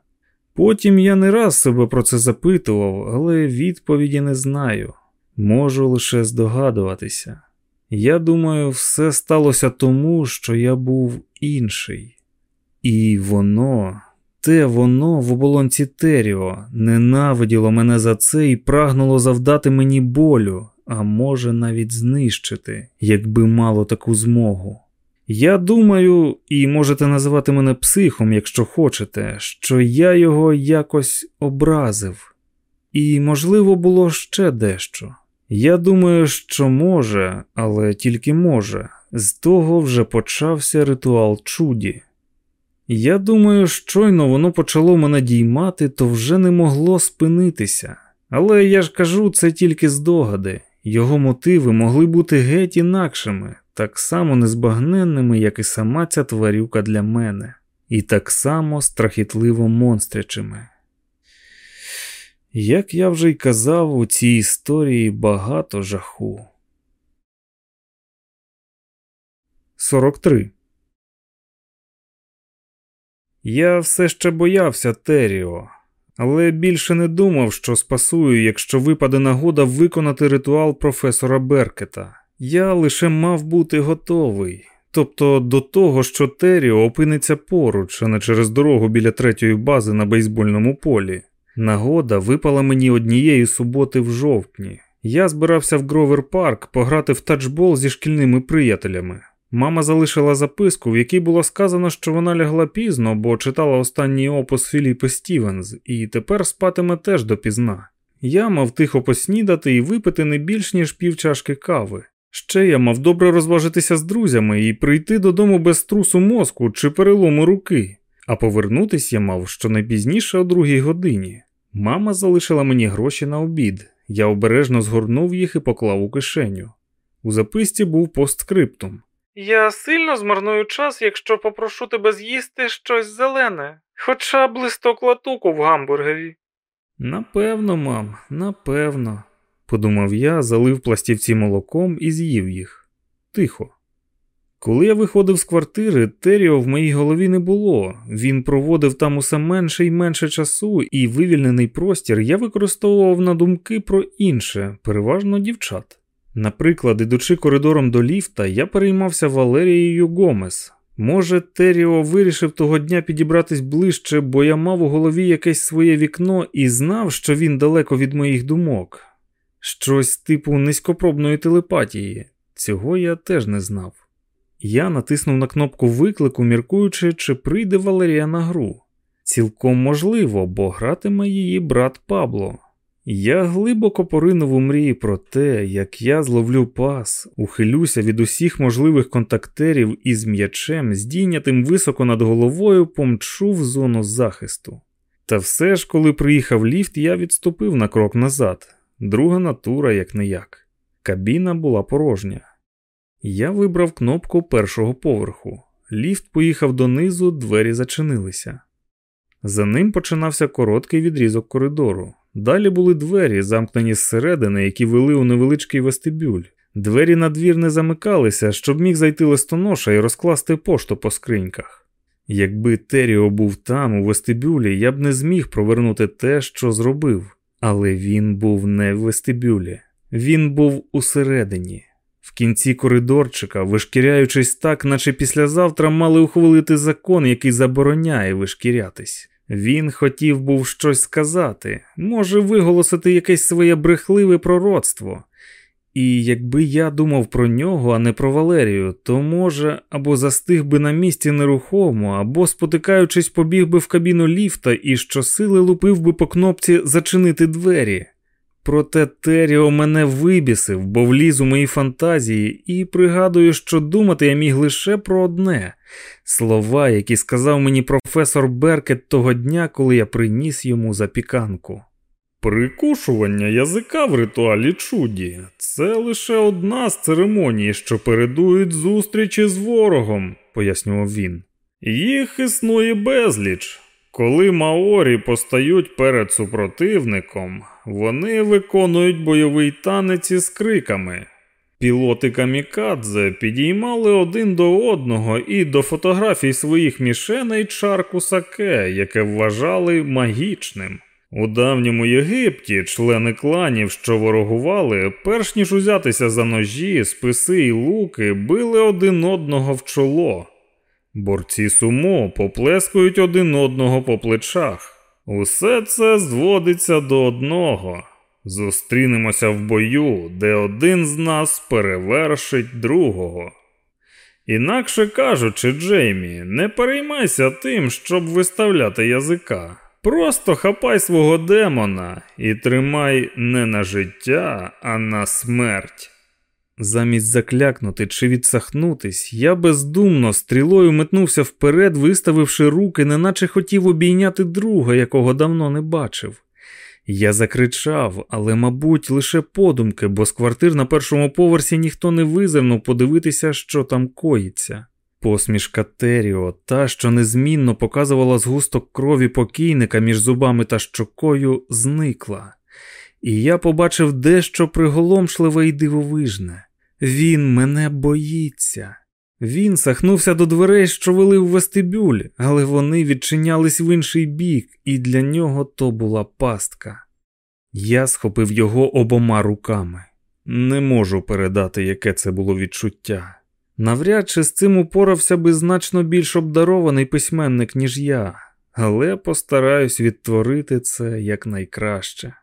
Потім я не раз себе про це запитував, але відповіді не знаю. Можу лише здогадуватися. Я думаю, все сталося тому, що я був інший. І воно, те воно в оболонці Теріо, ненавиділо мене за це і прагнуло завдати мені болю, а може навіть знищити, якби мало таку змогу. Я думаю, і можете називати мене психом, якщо хочете, що я його якось образив. І, можливо, було ще дещо. Я думаю, що може, але тільки може, з того вже почався ритуал чуді. Я думаю, щойно воно почало мене діймати, то вже не могло спинитися. Але я ж кажу, це тільки здогади. Його мотиви могли бути геть інакшими, так само незбагненними, як і сама ця тварюка для мене, і так само страхітливо монстрячими. Як я вже й казав, у цій історії багато жаху. 43. Я все ще боявся Теріо, але більше не думав, що спасую, якщо випаде нагода виконати ритуал професора Беркета. Я лише мав бути готовий, тобто до того, що Теріо опиниться поруч, а не через дорогу біля третьої бази на бейсбольному полі. Нагода випала мені однієї суботи в жовтні. Я збирався в Гровер Парк пограти в тачбол зі шкільними приятелями. Мама залишила записку, в якій було сказано, що вона лягла пізно, бо читала останній опус Філіпа Стівенс, і тепер спатиме теж допізна. Я мав тихо поснідати і випити не більш ніж пів чашки кави. Ще я мав добре розважитися з друзями і прийти додому без трусу мозку чи перелому руки, а повернутися я мав щонайпізніше о другій годині. Мама залишила мені гроші на обід. Я обережно згорнув їх і поклав у кишеню. У записці був постскриптум. Я сильно змарную час, якщо попрошу тебе з'їсти щось зелене, хоча б листок латуку в гамбургері. Напевно, мам, напевно, подумав я, залив пластівці молоком і з'їв їх. Тихо. Коли я виходив з квартири, Теріо в моїй голові не було. Він проводив там усе менше і менше часу, і вивільнений простір я використовував на думки про інше, переважно дівчат. Наприклад, ідучи коридором до ліфта, я переймався Валерією Гомес. Може, Теріо вирішив того дня підібратись ближче, бо я мав у голові якесь своє вікно і знав, що він далеко від моїх думок. Щось типу низькопробної телепатії. Цього я теж не знав. Я натиснув на кнопку виклику, міркуючи, чи прийде Валерія на гру. Цілком можливо, бо гратиме її брат Пабло. Я глибоко поринув у мрії про те, як я зловлю пас, ухилюся від усіх можливих контактерів із м'ячем, здійнятим високо над головою, помчу в зону захисту. Та все ж, коли приїхав ліфт, я відступив на крок назад, друга натура, як не як. Кабіна була порожня. Я вибрав кнопку першого поверху. Ліфт поїхав донизу, двері зачинилися. За ним починався короткий відрізок коридору. Далі були двері, замкнені зсередини, які вели у невеличкий вестибюль. Двері на двір не замикалися, щоб міг зайти листоноша і розкласти пошту по скриньках. Якби Теріо був там, у вестибюлі, я б не зміг провернути те, що зробив, але він був не в вестибюлі, він був усередині. В кінці коридорчика, вишкіряючись так, наче післязавтра мали ухвалити закон, який забороняє вишкірятись. Він хотів був щось сказати, може виголосити якесь своє брехливе пророцтво. І якби я думав про нього, а не про Валерію, то може або застиг би на місці нерухомо, або, спотикаючись, побіг би в кабіну ліфта і щосили лупив би по кнопці зачинити двері. Проте Теріо мене вибісив, бо вліз у мої фантазії, і пригадую, що думати я міг лише про одне слова, які сказав мені професор Беркет того дня, коли я приніс йому запіканку. Прикушування язика в ритуалі чуді це лише одна з церемоній, що передують зустрічі з ворогом, пояснював він. Їх існує безліч. Коли маорі постають перед супротивником, вони виконують бойовий танець із криками. Пілоти камікадзе підіймали один до одного і до фотографій своїх мішеней чарку саке, яке вважали магічним. У давньому Єгипті члени кланів, що ворогували, перш ніж узятися за ножі, списи і луки, били один одного в чоло. Борці сумо поплескують один одного по плечах. Усе це зводиться до одного. Зустрінемося в бою, де один з нас перевершить другого. Інакше кажучи, Джеймі, не переймайся тим, щоб виставляти язика. Просто хапай свого демона і тримай не на життя, а на смерть. Замість заклякнути чи відсахнутись, я бездумно стрілою метнувся вперед, виставивши руки, неначе хотів обійняти друга, якого давно не бачив. Я закричав, але, мабуть, лише подумки, бо з квартир на першому поверсі ніхто не визирнув подивитися, що там коїться. Посмішка Теріо, та, що незмінно показувала згусток крові покійника між зубами та щокою, зникла, і я побачив дещо приголомшливе і дивовижне. Він мене боїться. Він сахнувся до дверей, що вели в вестибюль, але вони відчинялись в інший бік, і для нього то була пастка. Я схопив його обома руками. Не можу передати, яке це було відчуття. Навряд чи з цим упорався би значно більш обдарований письменник, ніж я, але постараюсь відтворити це якнайкраще.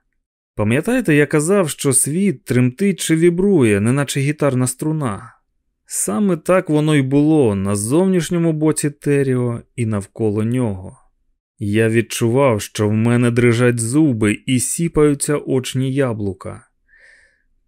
Пам'ятаєте, я казав, що світ тремтить чи вібрує, неначе гітарна струна. Саме так воно й було на зовнішньому боці Теріо і навколо нього. Я відчував, що в мене дрижать зуби і сіпаються очні яблука.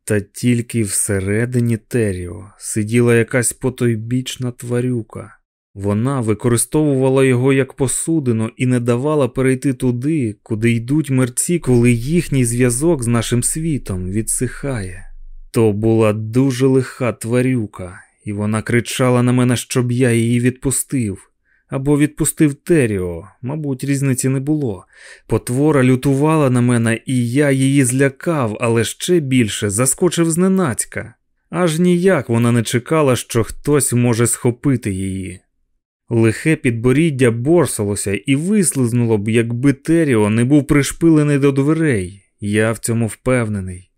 Та тільки всередині Теріо сиділа якась потойбічна тварюка. Вона використовувала його як посудину і не давала перейти туди, куди йдуть мерці, коли їхній зв'язок з нашим світом відсихає. То була дуже лиха тварюка, і вона кричала на мене, щоб я її відпустив. Або відпустив Теріо, мабуть, різниці не було. Потвора лютувала на мене, і я її злякав, але ще більше заскочив зненацька. Аж ніяк вона не чекала, що хтось може схопити її. Лихе підборіддя борсалося і вислизнуло б, якби Теріо не був пришпилений до дверей. Я в цьому впевнений.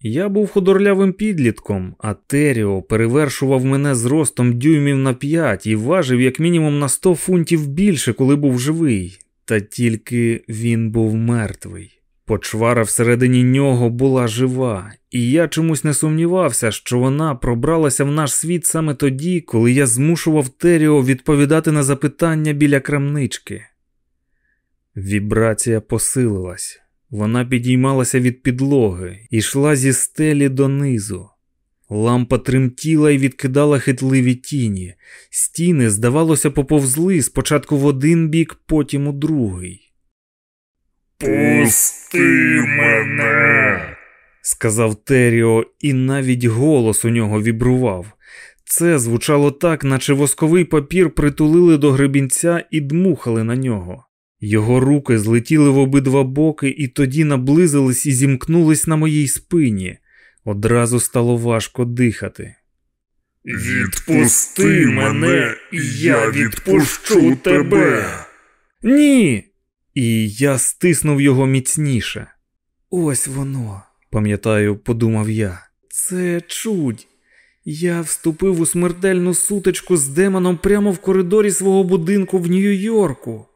Я був худорлявим підлітком, а Теріо перевершував мене зростом дюймів на п'ять і важив як мінімум на сто фунтів більше, коли був живий. Та тільки він був мертвий. Почвара всередині нього була жива, і я чомусь не сумнівався, що вона пробралася в наш світ саме тоді, коли я змушував Теріо відповідати на запитання біля крамнички. Вібрація посилилась. Вона підіймалася від підлоги і йшла зі стелі донизу. Лампа тремтіла і відкидала хитливі тіні. Стіни, здавалося, поповзли спочатку в один бік, потім у другий. Пусти мене, сказав Теріо, і навіть голос у нього вібрував. Це звучало так, наче восковий папір притулили до гребінця і дмухали на нього. Його руки злетіли в обидва боки і тоді наблизились і зімкнулись на моїй спині. Одразу стало важко дихати. Відпусти мене, і я відпущу тебе. Ні. І я стиснув його міцніше. Ось воно, пам'ятаю, подумав я. Це чудь. Я вступив у смертельну сутичку з демоном прямо в коридорі свого будинку в Нью-Йорку.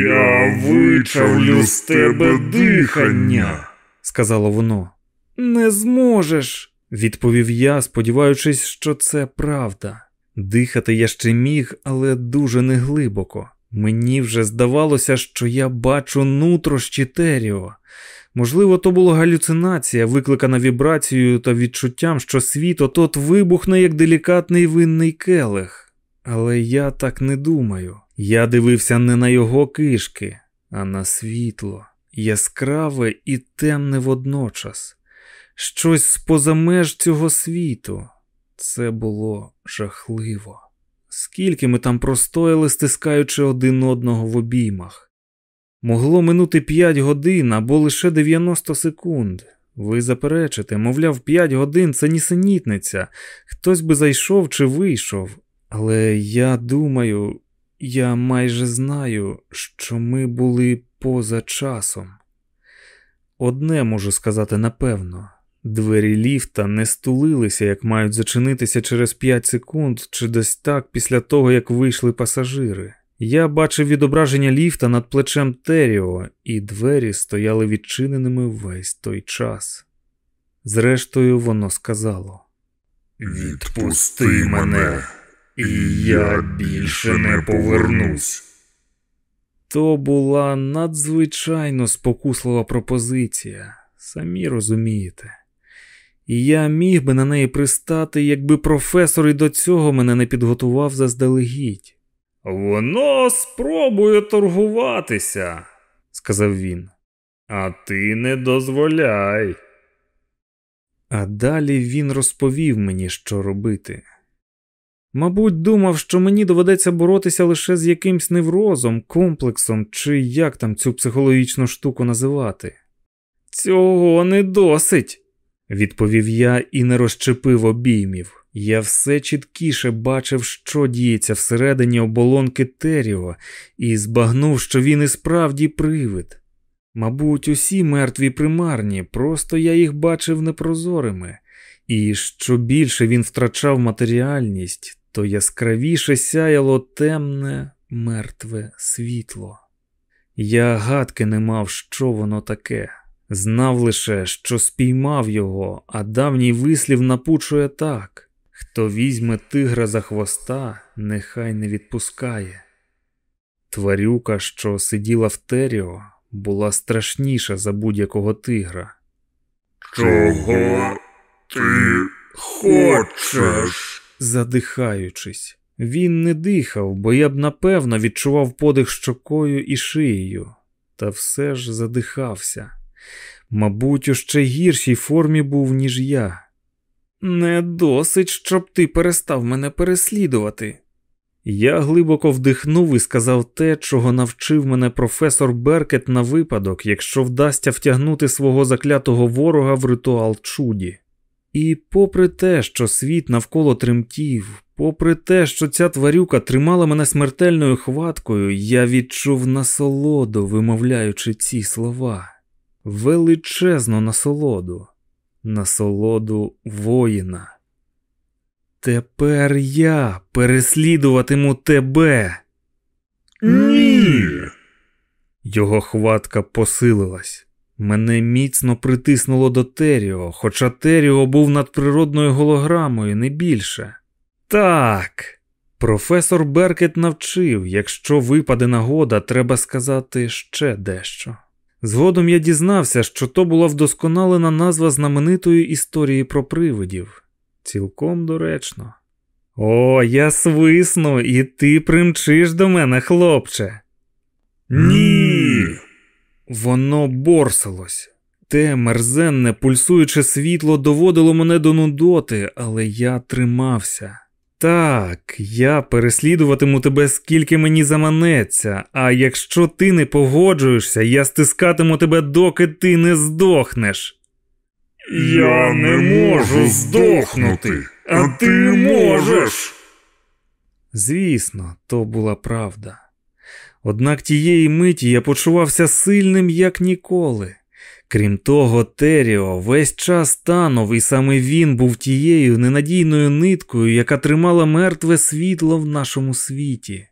Я вичавлю з тебе дихання, сказало воно. Не зможеш, відповів я, сподіваючись, що це правда. Дихати я ще міг, але дуже неглибоко. Мені вже здавалося, що я бачу нутрощі Теріо. Можливо, то була галюцинація, викликана вібрацією та відчуттям, що світ отот вибухне як делікатний винний келих. Але я так не думаю. Я дивився не на його кишки, а на світло, яскраве і темне водночас, щось з поза меж цього світу. Це було жахливо. Скільки ми там простояли, стискаючи один одного в обіймах. Могло минути 5 годин або лише 90 секунд. Ви заперечите, мовляв, 5 годин це нісенітниця. Хтось би зайшов чи вийшов. Але я думаю, я майже знаю, що ми були поза часом. Одне можу сказати напевно: двері ліфта не стулилися, як мають зачинитися через 5 секунд, чи десь так після того, як вийшли пасажири. Я бачив відображення ліфта над плечем Теріо, і двері стояли відчиненими весь той час. Зрештою, воно сказало: Відпусти мене, і я більше не повернусь. То була надзвичайно спокуслива пропозиція, самі розумієте. І я міг би на неї пристати, якби професор і до цього мене не підготував заздалегідь. Воно спробує торгуватися, сказав він. А ти не дозволяй. А далі він розповів мені, що робити. Мабуть, думав, що мені доведеться боротися лише з якимсь неврозом, комплексом, чи як там цю психологічну штуку називати. Цього не досить, відповів я і не розчепив обіймів. Я все чіткіше бачив, що діється всередині оболонки Теріо, і збагнув, що він і справді привид. Мабуть, усі мертві примарні, просто я їх бачив непрозорими, і що більше він втрачав матеріальність, то яскравіше сяяло темне, мертве світло. Я гадки не мав, що воно таке. Знав лише, що спіймав його, а давній вислів напучує так. Хто візьме тигра за хвоста, нехай не відпускає. Тварюка, що сиділа в Теріо, була страшніша за будь-якого тигра. Чого ти хочеш? Задихаючись, він не дихав, бо я б напевно відчував подих щокою і шиєю, та все ж задихався. Мабуть, у ще гіршій формі був, ніж я. Не досить, щоб ти перестав мене переслідувати. Я глибоко вдихнув і сказав те, чого навчив мене професор Беркет на випадок, якщо вдасться втягнути свого заклятого ворога в ритуал чуді. І попри те, що світ навколо тремтів, попри те, що ця тварюка тримала мене смертельною хваткою, я відчув насолоду, вимовляючи ці слова, величезну насолоду насолоду воїна. Тепер я переслідуватиму тебе. Ні. Його хватка посилилась. Мене міцно притиснуло до Теріо, хоча Теріо був надприродною голограмою, не більше. Так, професор Беркет навчив, якщо випаде нагода, треба сказати ще дещо. Згодом я дізнався, що то була вдосконалена назва знаменитої історії про привидів. Цілком доречно. О, я свисну, і ти примчиш до мене, хлопче. Ні. Воно борсалось. Те мерзенне, пульсуюче світло доводило мене до нудоти, але я тримався. Так, я переслідуватиму тебе скільки мені заманеться, а якщо ти не погоджуєшся, я стискатиму тебе, доки ти не здохнеш. Я не можу здохнути, а ти можеш. Звісно, то була правда. Однак тієї миті я почувався сильним, як ніколи. Крім того, Теріо весь час танув, і саме він був тією ненадійною ниткою, яка тримала мертве світло в нашому світі.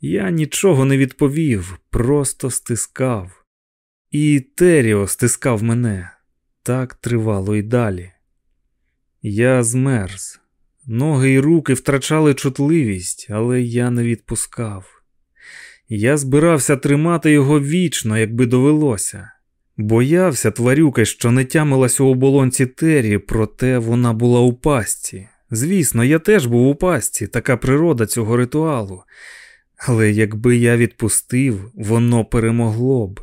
Я нічого не відповів, просто стискав. І Теріо стискав мене. Так тривало й далі. Я змерз. Ноги й руки втрачали чутливість, але я не відпускав. Я збирався тримати його вічно, якби довелося. Боявся тварюки, що не тямилась у оболонці Террі, проте вона була у пастці. Звісно, я теж був у пастці, така природа цього ритуалу. Але якби я відпустив, воно перемогло б.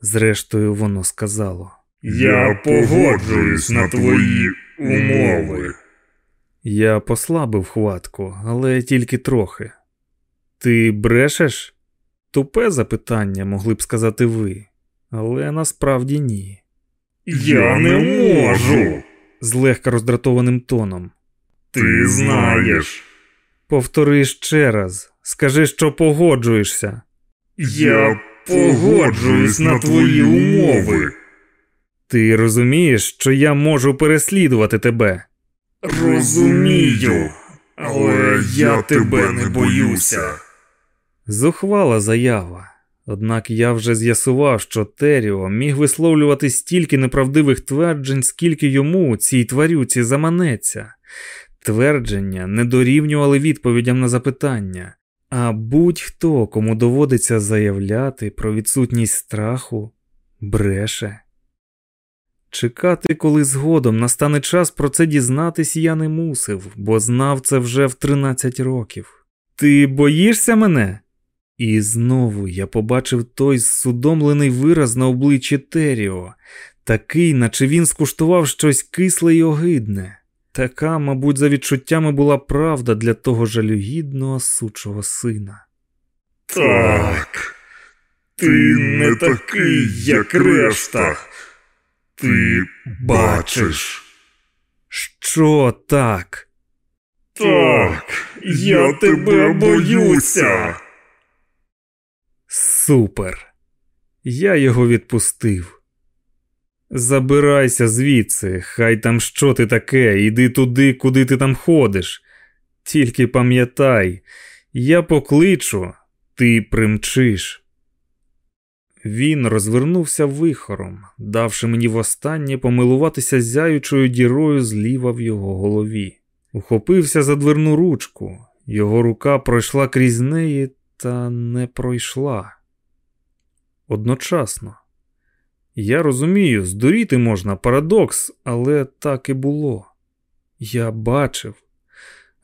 Зрештою, воно сказало: Я погоджуюсь на твої умови. Я послабив хватку, але тільки трохи. Ти брешеш? Тупе запитання могли б сказати ви, але насправді ні. Я не можу. Злегка роздратованим тоном. Ти знаєш. Повтори ще раз. Скажи, що погоджуєшся. Я погоджуюсь на твої умови. Ти розумієш, що я можу переслідувати тебе. Розумію, але я тебе не боюся. Зухвала заява. Однак я вже з'ясував, що Теріо міг висловлювати стільки неправдивих тверджень, скільки йому, цій тварюці, заманеться. Твердження не дорівнювали відповідям на запитання, а будь-хто, кому доводиться заявляти про відсутність страху, бреше. Чекати, коли згодом настане час про це дізнатись, я не мусив, бо знав це вже в 13 років. Ти боїшся мене? І знову я побачив той судомлений вираз на обличчі Теріо, такий, наче він скуштував щось кисле й огидне. Така, мабуть, за відчуттями була правда для того жалюгідного сучого сина. Так, ти не такий, як решта. Ти бачиш. Що так? Так, я тебе боюся. Супер. Я його відпустив. Забирайся звідси, хай там що ти таке, іди туди, куди ти там ходиш. Тільки пам'ятай, я покличу, ти примчиш. Він розвернувся вихором, давши мені востаннє помилуватися зяючою дірою зліва в його голові. Ухопився за дверну ручку, його рука пройшла крізь неї та не пройшла. Одночасно. Я розумію, здуріти можна парадокс, але так і було. Я бачив.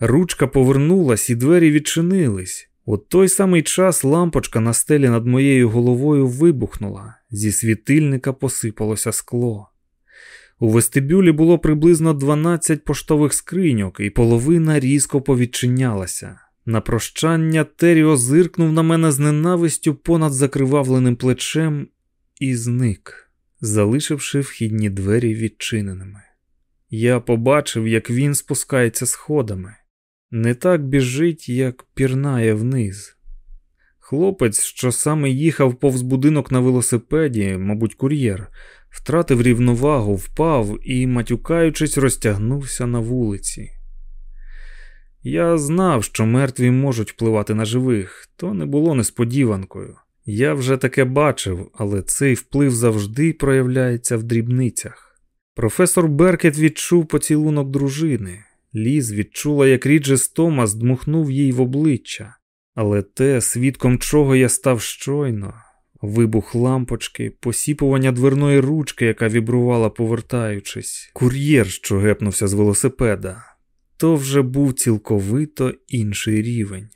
Ручка повернулась, і двері відчинились. У той самий час лампочка на стелі над моєю головою вибухнула, зі світильника посипалося скло. У вестибюлі було приблизно 12 поштових скриньок, і половина різко повідчинялася. На прощання Теріо зиркнув на мене з ненавистю понад закривавленим плечем і зник, залишивши вхідні двері відчиненими. Я побачив, як він спускається сходами. Не так біжить, як пірнає вниз. Хлопець, що саме їхав повз будинок на велосипеді, мабуть, кур'єр, втратив рівновагу, впав і, матюкаючись, розтягнувся на вулиці. Я знав, що мертві можуть впливати на живих, то не було несподіванкою. Я вже таке бачив, але цей вплив завжди проявляється в дрібницях. Професор Беркет відчув поцілунок дружини. Ліз відчула, як Ріджес Томас дмухнув їй в обличчя, але те, свідком чого я став щойно, вибух лампочки, посіпування дверної ручки, яка вібрувала, повертаючись, кур'єр, що гепнувся з велосипеда, то вже був цілковито інший рівень.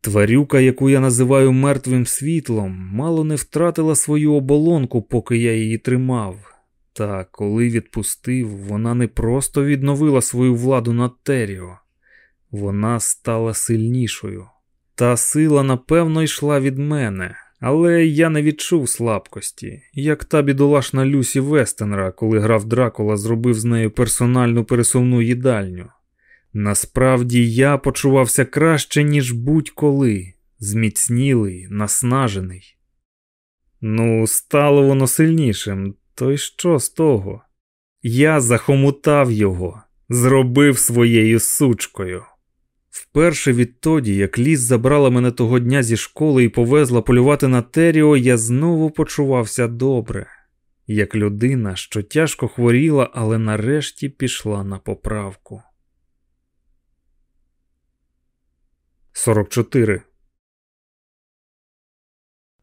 Тварюка, яку я називаю мертвим світлом, мало не втратила свою оболонку, поки я її тримав. Та коли відпустив, вона не просто відновила свою владу над Теріо, вона стала сильнішою. Та сила, напевно, йшла від мене, але я не відчув слабкості, як та бідолашна Люсі Вестенра, коли грав Дракула, зробив з нею персональну пересувну їдальню. Насправді я почувався краще, ніж будь-коли, зміцнілий, наснажений. Ну, стало воно сильнішим, то й що з того? Я захомутав його, зробив своєю сучкою. Вперше відтоді, як ліс забрала мене того дня зі школи і повезла полювати на Теріо, я знову почувався добре, як людина, що тяжко хворіла, але нарешті пішла на поправку. 44.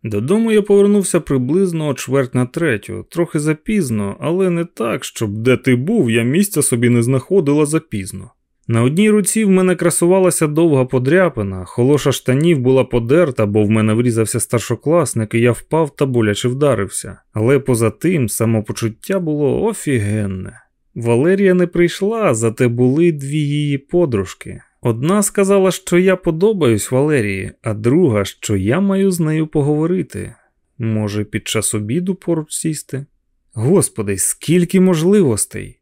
Додому я повернувся приблизно о чверть на третю, трохи запізно, але не так, щоб де ти був, я місця собі не знаходила запізно. На одній руці в мене красувалася довга подряпина, холоша штанів була подерта, бо в мене врізався старшокласник, і я впав та боляче вдарився. Але поза тим самопочуття було офігенне. Валерія не прийшла, зате були дві її подружки. Одна сказала, що я подобаюсь Валерії, а друга, що я маю з нею поговорити. Може, під час обіду поруч сісти? Господи, скільки можливостей!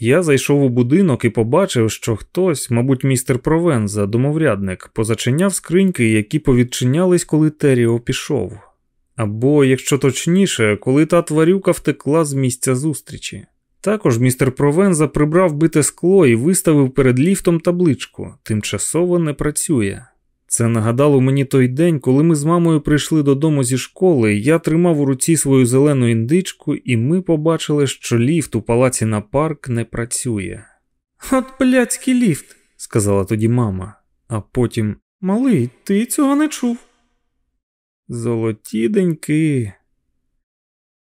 Я зайшов у будинок і побачив, що хтось, мабуть, містер Провенза, домоврядник, позачиняв скриньки, які повідчинялись, коли Теріо пішов. Або, якщо точніше, коли та тварюка втекла з місця зустрічі. Також містер Провенза прибрав бите скло і виставив перед ліфтом табличку Тимчасово не працює. Це нагадало мені той день, коли ми з мамою прийшли додому зі школи, я тримав у руці свою зелену індичку, і ми побачили, що ліфт у палаці на парк не працює. От блядський ліфт, сказала тоді мама, а потім Малий, ти цього не чув. Золоті деньки.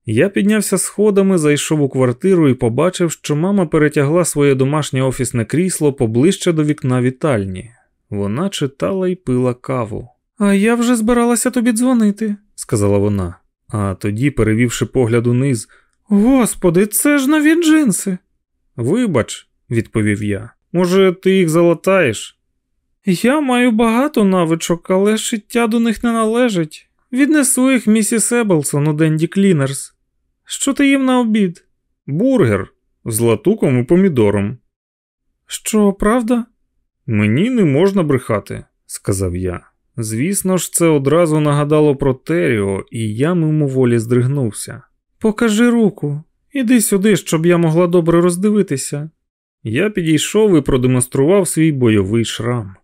Я піднявся сходами, зайшов у квартиру і побачив, що мама перетягла своє домашнє офісне крісло поближче до вікна вітальні. Вона читала і пила каву. А я вже збиралася тобі дзвонити, сказала вона, а тоді, перевівши погляд униз, Господи, це ж нові джинси. Вибач, відповів я. Може, ти їх залатаєш? Я маю багато навичок, але шиття до них не належить. Віднесу їх місіс Еблсон у Денді Клінерс. Що ти їм на обід? Бургер з латуком і помідором. Що, правда? Мені не можна брехати, сказав я. Звісно ж, це одразу нагадало про Теріо, і я мимоволі здригнувся. Покажи руку, іди сюди, щоб я могла добре роздивитися. Я підійшов і продемонстрував свій бойовий шрам.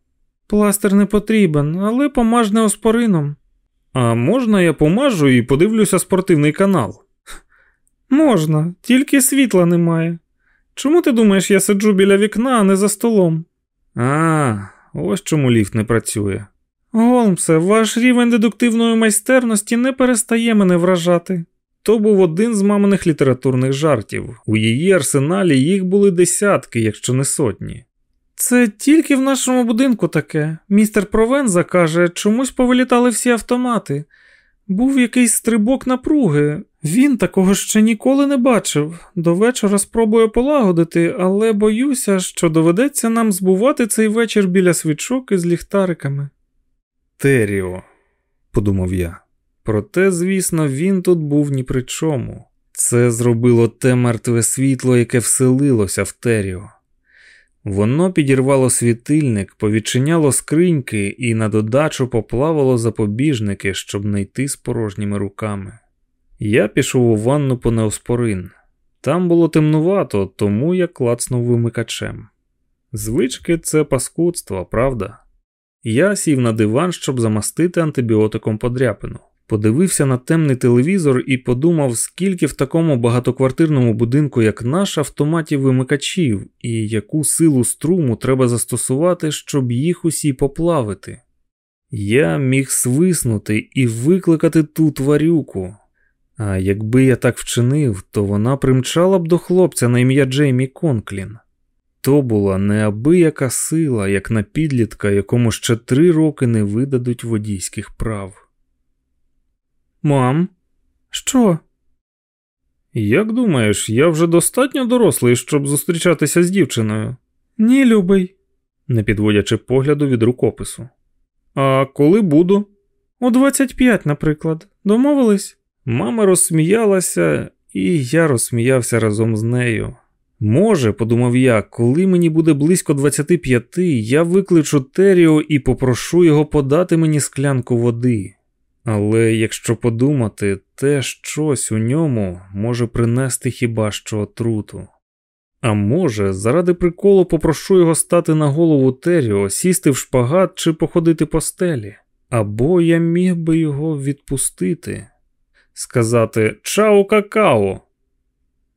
Пластир не потрібен, але помаж неоспорином. А можна я помажу і подивлюся спортивний канал? Можна, тільки світла немає. Чому ти думаєш, я сиджу біля вікна, а не за столом? А, ось чому ліфт не працює. Голмсе, ваш рівень дедуктивної майстерності не перестає мене вражати. То був один з маминих літературних жартів. У її арсеналі їх були десятки, якщо не сотні. Це тільки в нашому будинку таке. Містер Провенза каже, чомусь повилітали всі автомати. Був якийсь стрибок напруги. Він такого ще ніколи не бачив. До вечора спробує полагодити, але боюся, що доведеться нам збувати цей вечір біля свічок із ліхтариками. Теріо, подумав я. Проте, звісно, він тут був ні при чому. Це зробило те мертве світло, яке вселилося в Теріо. Воно підірвало світильник, повідчиняло скриньки і на додачу поплавало запобіжники, щоб не йти з порожніми руками. Я пішов у ванну по неоспорин. Там було темнувато, тому я клацнув вимикачем. Звички це паскудство, правда? Я сів на диван, щоб замастити антибіотиком подряпину. Подивився на темний телевізор і подумав, скільки в такому багатоквартирному будинку, як наш, автоматів вимикачів, і яку силу струму треба застосувати, щоб їх усі поплавити. Я міг свиснути і викликати ту тварюку. А якби я так вчинив, то вона примчала б до хлопця на ім'я Джеймі Конклін. То була неабияка сила, як на підлітка, якому ще три роки не видадуть водійських прав. Мам, що? Як думаєш, я вже достатньо дорослий, щоб зустрічатися з дівчиною? Ні, любий, не підводячи погляду від рукопису. А коли буду? У 25, наприклад, домовились? Мама розсміялася, і я розсміявся разом з нею. Може, подумав я, коли мені буде близько 25, я викличу Теріо і попрошу його подати мені склянку води. Але якщо подумати, те щось у ньому може принести хіба що отруту. А може, заради приколу попрошу його стати на голову Теріо, сісти в шпагат чи походити по стелі, або я міг би його відпустити, сказати Чао какао.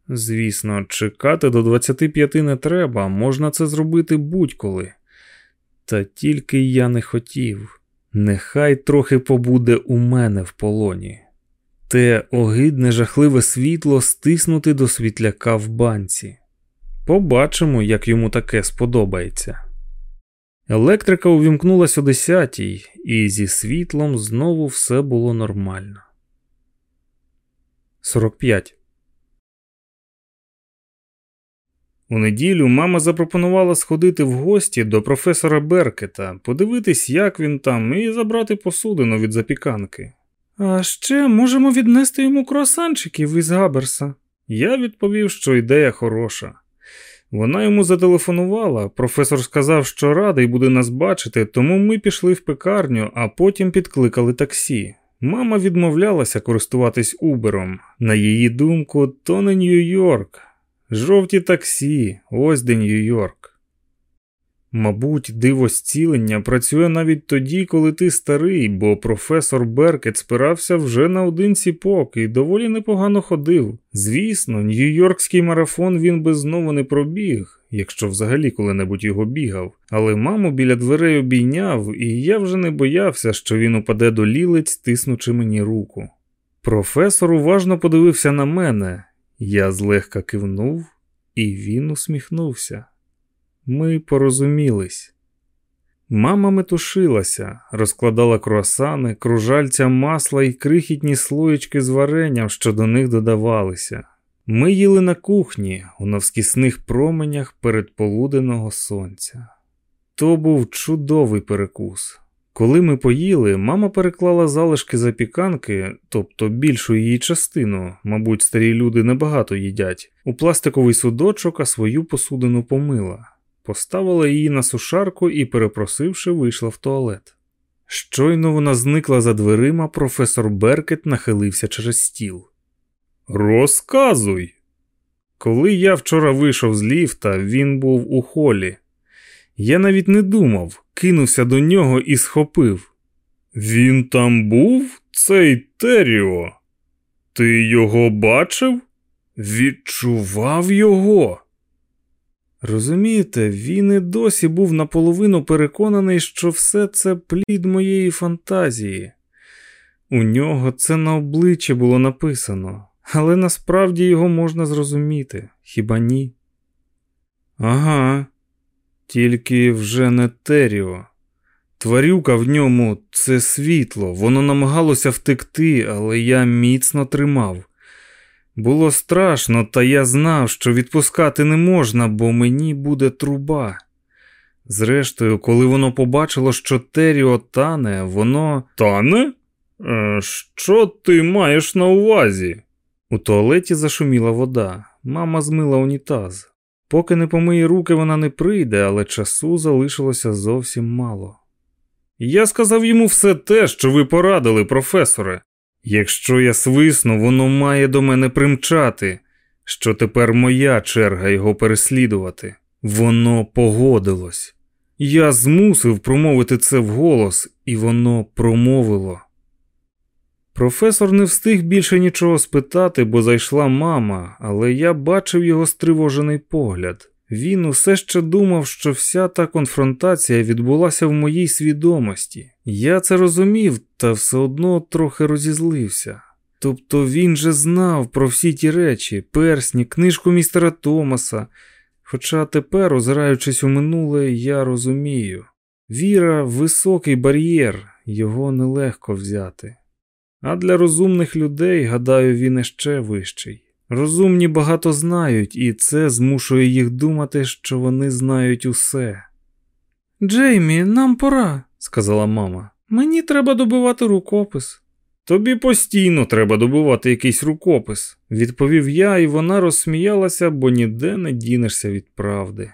Звісно, чекати до 25 не треба, можна це зробити будь-коли. Та тільки я не хотів. Нехай трохи побуде у мене в полоні. Те огидне жахливе світло стиснути до світляка в банці. Побачимо, як йому таке сподобається. Електрика увімкнулась о десятій, і зі світлом знову все було нормально. 45. У неділю мама запропонувала сходити в гості до професора Беркета, подивитись, як він там, і забрати посудину від запіканки. А ще можемо віднести йому круасанчиків із Габерса. Я відповів, що ідея хороша. Вона йому зателефонувала. Професор сказав, що радий буде нас бачити, тому ми пішли в пекарню, а потім підкликали таксі. Мама відмовлялася користуватись Убером. На її думку, то не Нью-Йорк. Жовті таксі, ось де Нью-Йорк. Мабуть, диво зцілення працює навіть тоді, коли ти старий, бо професор Беркет спирався вже на один ціпок і доволі непогано ходив. Звісно, нью-йоркський марафон він би знову не пробіг, якщо взагалі коли-небудь його бігав, але маму біля дверей обійняв, і я вже не боявся, що він упаде до лілиць, тиснучи мені руку. Професор уважно подивився на мене, я злегка кивнув, і він усміхнувся. Ми порозумілись. Мама метушилася, розкладала круасани, кружальця масла і крихітні слоєчки з варенням, що до них додавалися. Ми їли на кухні у навскісних променях передполуденного сонця. То був чудовий перекус. Коли ми поїли, мама переклала залишки запіканки, тобто більшу її частину, мабуть, старі люди небагато їдять, у пластиковий судочок, а свою посудину помила поставила її на сушарку і, перепросивши, вийшла в туалет. Щойно вона зникла за дверима, професор Беркет нахилився через стіл. Розказуй. Коли я вчора вийшов з ліфта, він був у холі. Я навіть не думав, кинувся до нього і схопив. Він там був, цей Теріо? Ти його бачив? Відчував його? Розумієте, він і досі був наполовину переконаний, що все це плід моєї фантазії. У нього це на обличчі було написано, але насправді його можна зрозуміти, хіба ні? Ага, тільки вже не Теріо. Тварюка в ньому це світло, воно намагалося втекти, але я міцно тримав. Було страшно, та я знав, що відпускати не можна, бо мені буде труба. Зрештою, коли воно побачило, що Теріо тане, воно. Тане? Е, що ти маєш на увазі? У туалеті зашуміла вода. Мама змила унітаз. Поки не помиє руки, вона не прийде, але часу залишилося зовсім мало. Я сказав йому все те, що ви порадили, професоре. Якщо я свисну, воно має до мене примчати, що тепер моя черга його переслідувати. Воно погодилось. Я змусив промовити це вголос, і воно промовило. Професор не встиг більше нічого спитати, бо зайшла мама, але я бачив його стривожений погляд. Він усе ще думав, що вся та конфронтація відбулася в моїй свідомості. Я це розумів, та все одно трохи розізлився. Тобто він же знав про всі ті речі, персні, книжку містера Томаса. Хоча тепер, озираючись у минуле, я розумію. Віра високий бар'єр, його нелегко взяти. А для розумних людей, гадаю, він іще вищий. Розумні багато знають, і це змушує їх думати, що вони знають усе. Джеймі, нам пора, сказала мама. Мені треба добивати рукопис. Тобі постійно треба добивати якийсь рукопис, відповів я, і вона розсміялася, бо ніде не дінешся від правди.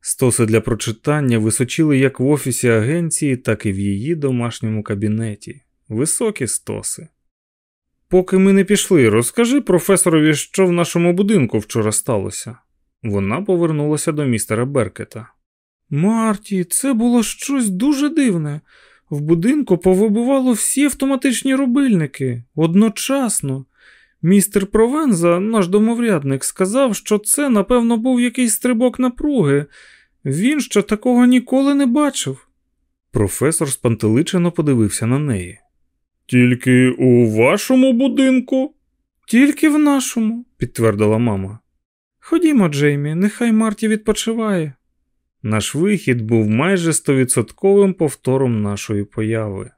Стоси для прочитання височили як в офісі агенції, так і в її домашньому кабінеті. Високі стоси. Поки ми не пішли, розкажи професорові, що в нашому будинку вчора сталося. Вона повернулася до містера Беркета. Марті, це було щось дуже дивне. В будинку повибивало всі автоматичні рубильники одночасно. Містер Провенза, наш домоврядник, сказав, що це, напевно, був якийсь стрибок напруги. Він ще такого ніколи не бачив. Професор спантеличено подивився на неї. Тільки у вашому будинку? Тільки в нашому, підтвердила мама. Ходімо, Джеймі, нехай Марті відпочиває. Наш вихід був майже стовідсотковим повтором нашої появи.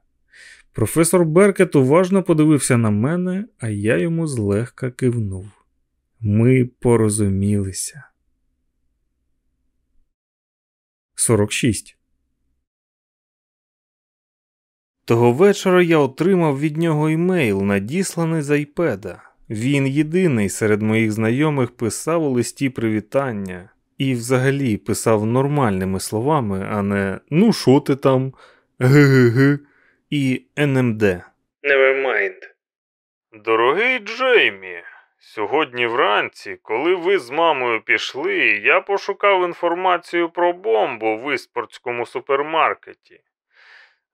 Професор Беркет уважно подивився на мене, а я йому злегка кивнув. Ми порозумілися. 46. Того вечора я отримав від нього імейл, надісланий з айпеда. Він єдиний серед моїх знайомих писав у листі привітання і взагалі писав нормальними словами, а не ну що ти там, г-г-г і НМД. Nevermind. Дорогий Джеймі, сьогодні вранці, коли ви з мамою пішли, я пошукав інформацію про бомбу в іспортському супермаркеті.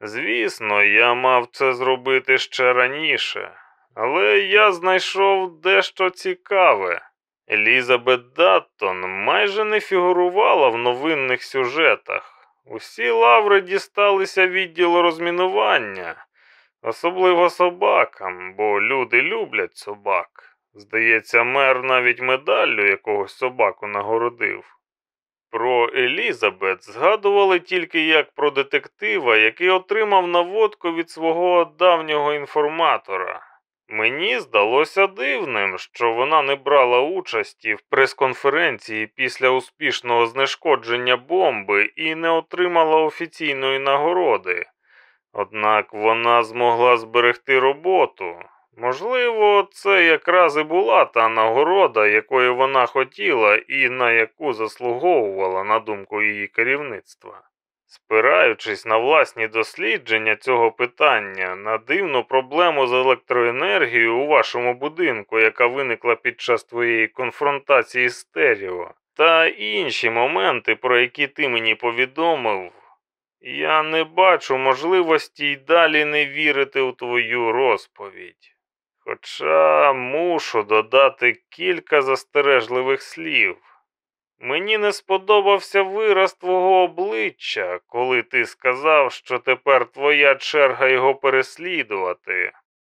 Звісно, я мав це зробити ще раніше, але я знайшов дещо цікаве. Елізабет Даттон майже не фігурувала в новинних сюжетах. Усі лаври дісталися відділу розмінування, особливо собакам, бо люди люблять собак. Здається, мер навіть медаллю якогось собаку нагородив. Про Елізабет згадували тільки як про детектива, який отримав наводку від свого давнього інформатора. Мені здалося дивним, що вона не брала участі в прес-конференції після успішного знешкодження бомби і не отримала офіційної нагороди. Однак вона змогла зберегти роботу. Можливо, це якраз і була та нагорода, якої вона хотіла і на яку заслуговувала на думку її керівництва. Спираючись на власні дослідження цього питання, на дивну проблему з електроенергією у вашому будинку, яка виникла під час твоєї конфронтації з стерео, та інші моменти, про які ти мені повідомив, я не бачу можливості й далі не вірити у твою розповідь. Хоча мушу додати кілька застережливих слів. Мені не сподобався вираз твого обличчя, коли ти сказав, що тепер твоя черга його переслідувати,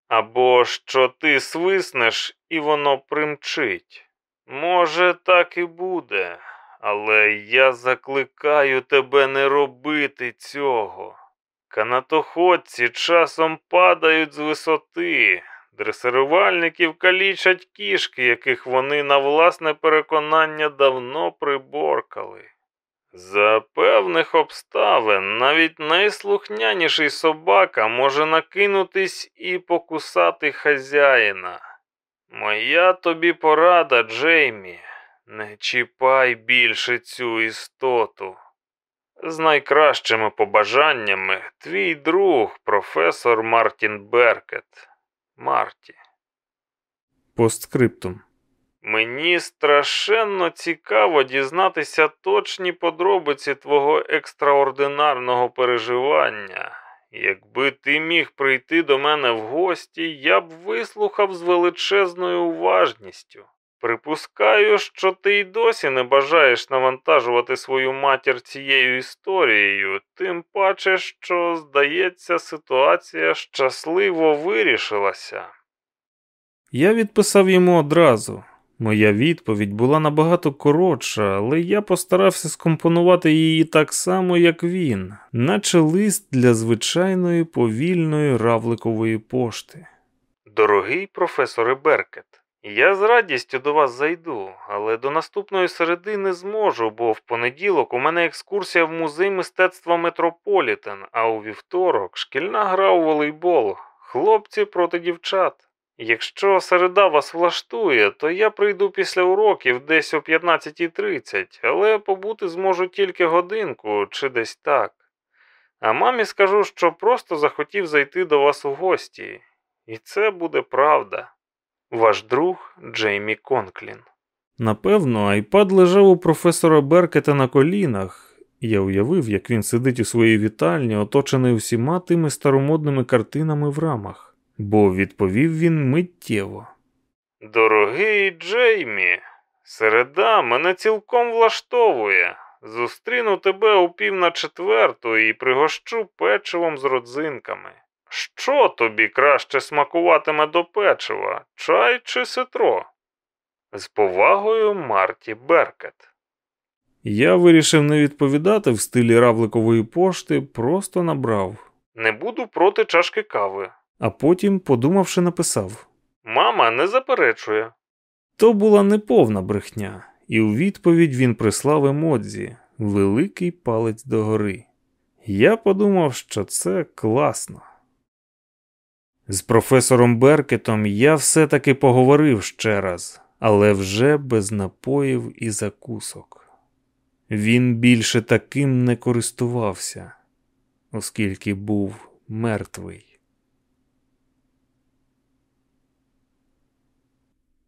або що ти свиснеш і воно примчить. Може, так і буде, але я закликаю тебе не робити цього. Канатоходці часом падають з висоти. Дресирувальників калічать кішки, яких вони на власне переконання давно приборкали. За певних обставин навіть найслухняніший собака може накинутись і покусати хазяїна. Моя тобі порада, Джеймі, не чіпай більше цю істоту. З найкращими побажаннями твій друг, професор Мартін Беркет. Марті. Постскриптум. Мені страшенно цікаво дізнатися точні подробиці твого екстраординарного переживання. Якби ти міг прийти до мене в гості, я б вислухав з величезною уважністю. Припускаю, що ти й досі не бажаєш навантажувати свою матір цією історією, тим паче, що, здається, ситуація щасливо вирішилася. Я відписав йому одразу. Моя відповідь була набагато коротша, але я постарався скомпонувати її так само, як він, наче лист для звичайної повільної равликової пошти. Дорогий професоре Беркет. Я з радістю до вас зайду, але до наступної середи не зможу, бо в понеділок у мене екскурсія в музей мистецтва Метрополітен, а у вівторок шкільна гра у волейбол, хлопці проти дівчат. Якщо середа вас влаштує, то я прийду після уроків десь о 15.30, але побути зможу тільки годинку чи десь так. А мамі скажу, що просто захотів зайти до вас у гості, і це буде правда. Ваш друг Джеймі Конклін. Напевно, айпад лежав у професора Беркета на колінах. Я уявив, як він сидить у своїй вітальні, оточений усіма тими старомодними картинами в рамах, бо відповів він миттєво. Дорогий Джеймі, середа мене цілком влаштовує. Зустріну тебе у пів на четверту і пригощу печивом з родзинками. Що тобі краще смакуватиме до печива, чай чи ситро? З повагою Марті Беркет. Я вирішив не відповідати в стилі равликової пошти, просто набрав, Не буду проти чашки кави. а потім, подумавши, написав. Мама не заперечує. То була неповна брехня, і у відповідь він прислав емодзі, великий палець догори. Я подумав, що це класно. З професором Беркетом я все-таки поговорив ще раз, але вже без напоїв і закусок. Він більше таким не користувався, оскільки був мертвий.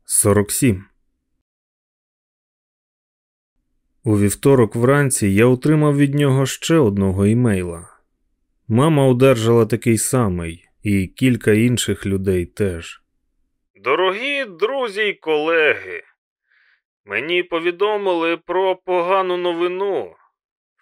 47 У вівторок вранці я отримав від нього ще одного імейла. Мама одержала такий самий, і кілька інших людей теж. Дорогі друзі й колеги, мені повідомили про погану новину.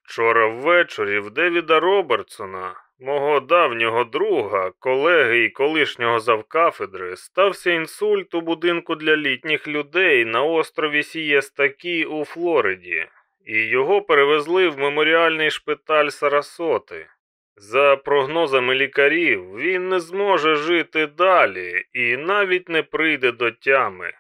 Вчора ввечері в Девіда Робертсона, мого давнього друга, колеги і колишнього завкафедри, стався інсульт у будинку для літніх людей на острові Сієстакі у Флориді, і його перевезли в меморіальний шпиталь Сарасоти. За прогнозами лікарів, він не зможе жити далі і навіть не прийде до тями.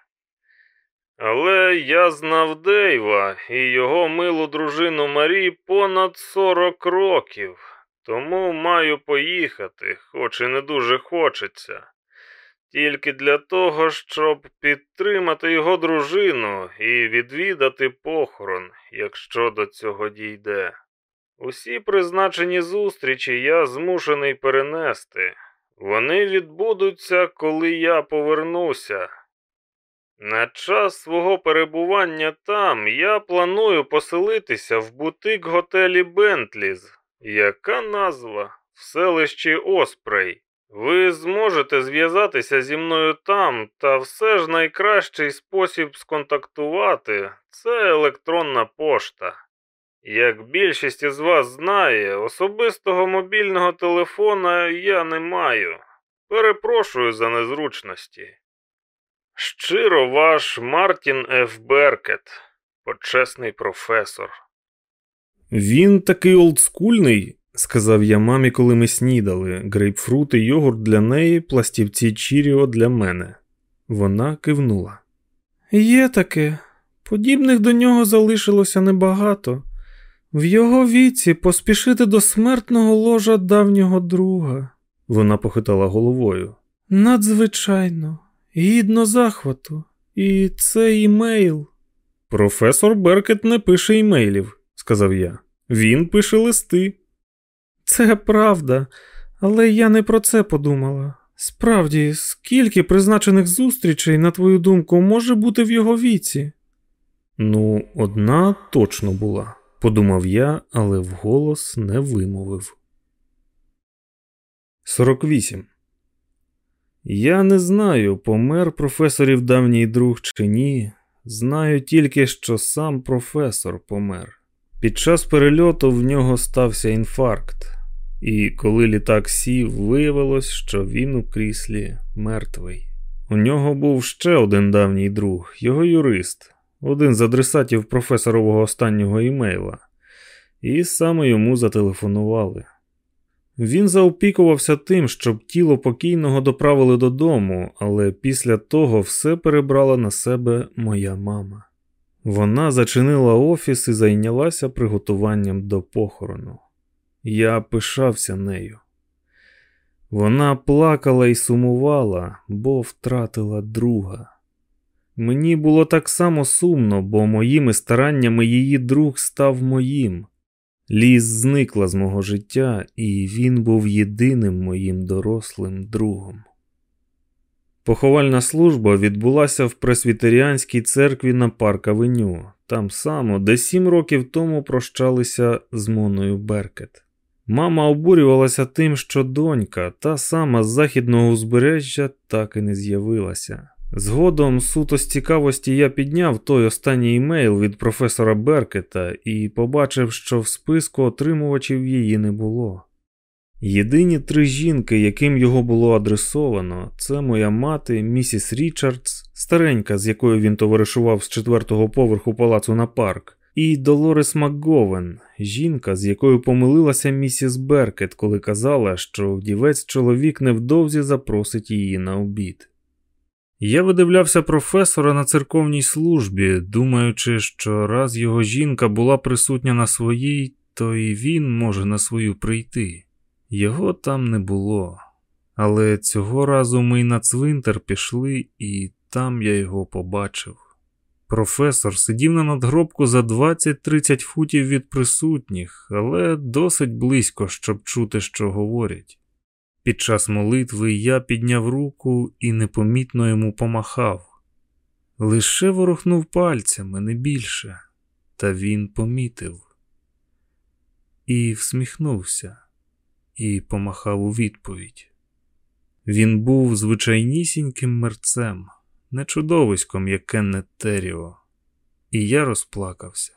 Але я знав Дейва і його милу дружину Марі понад 40 років, тому маю поїхати, хоч і не дуже хочеться. Тільки для того, щоб підтримати його дружину і відвідати похорон, якщо до цього дійде. Усі призначені зустрічі я змушений перенести. Вони відбудуться, коли я повернуся. На час свого перебування там я планую поселитися в бутик готелі Бентліз. Яка назва? В селищі Оспрей. Ви зможете зв'язатися зі мною там, та все ж найкращий спосіб сконтактувати це електронна пошта. Як більшість із вас знає, особистого мобільного телефона я не маю. Перепрошую за незручності. Щиро ваш Мартін Ф. Беркет, почесний професор. Він такий олдскульний, сказав я мамі, коли ми снідали, грейпфрут і йогурт для неї, пластівці Чіріо для мене. Вона кивнула. Є таке. Подібних до нього залишилося небагато. В його віці поспішити до смертного ложа давнього друга. Вона похитала головою. Надзвичайно, гідно захвату. І це імейл. Професор Беркет не пише імейлів, сказав я. Він пише листи. Це правда, але я не про це подумала. Справді, скільки призначених зустрічей, на твою думку, може бути в його віці? Ну, одна точно була подумав я, але вголос не вимовив. 48. Я не знаю, помер професорів давній друг чи ні. Знаю тільки, що сам професор помер. Під час перельоту в нього стався інфаркт, і коли літак сів, виявилось, що він у кріслі мертвий. У нього був ще один давній друг, його юрист, один з адресатів професорового останнього імейла, і саме йому зателефонували. Він заопікувався тим, щоб тіло покійного доправили додому, але після того все перебрала на себе моя мама. Вона зачинила офіс і зайнялася приготуванням до похорону. Я пишався нею. Вона плакала і сумувала, бо втратила друга. Мені було так само сумно, бо моїми стараннями її друг став моїм. Ліс зникла з мого життя, і він був єдиним моїм дорослим другом. Поховальна служба відбулася в пресвітеріанській церкві на парк Авеню, там само, де сім років тому прощалися з Моною Беркет. Мама обурювалася тим, що донька, та сама з західного узбережжя, так і не з'явилася. Згодом, суто з цікавості, я підняв той останній імейл від професора Беркета і побачив, що в списку отримувачів її не було. Єдині три жінки, яким його було адресовано, це моя мати, місіс Річардс, старенька, з якою він товаришував з четвертого поверху палацу на парк, і Долорес МакГовен, жінка, з якою помилилася місіс Беркет, коли казала, що вдівець чоловік невдовзі запросить її на обід. Я видивлявся професора на церковній службі, думаючи, що раз його жінка була присутня на своїй, то і він може на свою прийти. Його там не було. Але цього разу ми й на цвинтар пішли, і там я його побачив. Професор сидів на надгробку за 20-30 футів від присутніх, але досить близько, щоб чути, що говорять. Під час молитви я підняв руку і непомітно йому помахав. Лише ворухнув пальцями, не більше, та він помітив і всміхнувся, і помахав у відповідь. Він був звичайнісіньким мерцем, не чудовиськом, як Кеннет Теріо, і я розплакався.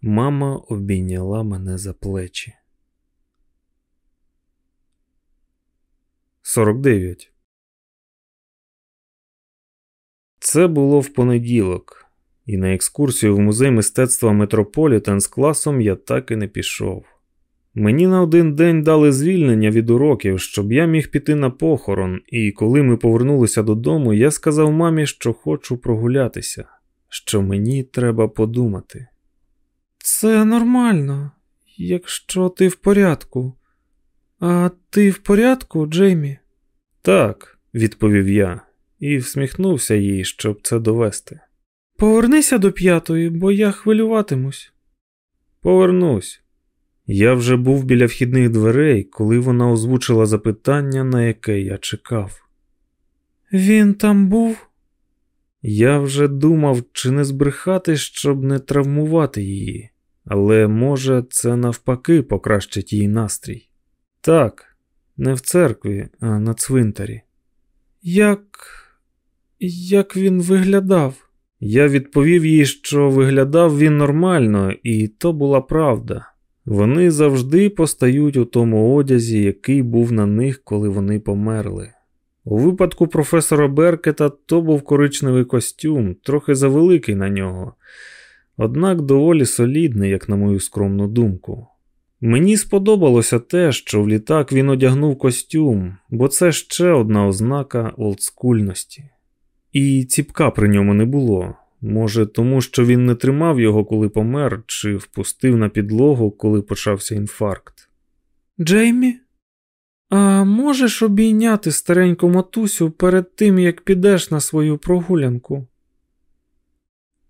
Мама обійняла мене за плечі. 49. Це було в понеділок, і на екскурсію в музей мистецтва Метрополітен з класом я так і не пішов. Мені на один день дали звільнення від уроків, щоб я міг піти на похорон, і коли ми повернулися додому, я сказав мамі, що хочу прогулятися, що мені треба подумати. Це нормально, якщо ти в порядку. А ти в порядку, Джеймі? Так, відповів я і всміхнувся їй, щоб це довести. Повернися до п'ятої, бо я хвилюватимусь. Повернусь. Я вже був біля вхідних дверей, коли вона озвучила запитання, на яке я чекав. Він там був? Я вже думав, чи не збрехати, щоб не травмувати її, але може це навпаки покращить її настрій. Так, не в церкві, а на цвинтарі. Як. як він виглядав? Я відповів їй, що виглядав він нормально, і то була правда. Вони завжди постають у тому одязі, який був на них, коли вони померли. У випадку професора Беркета то був коричневий костюм, трохи завеликий на нього, однак доволі солідний, як на мою скромну думку. Мені сподобалося те, що в літак він одягнув костюм, бо це ще одна ознака олдскульності. І ціпка при ньому не було. Може, тому що він не тримав його, коли помер, чи впустив на підлогу, коли почався інфаркт. Джеймі, а можеш обійняти стареньку матусю перед тим, як підеш на свою прогулянку?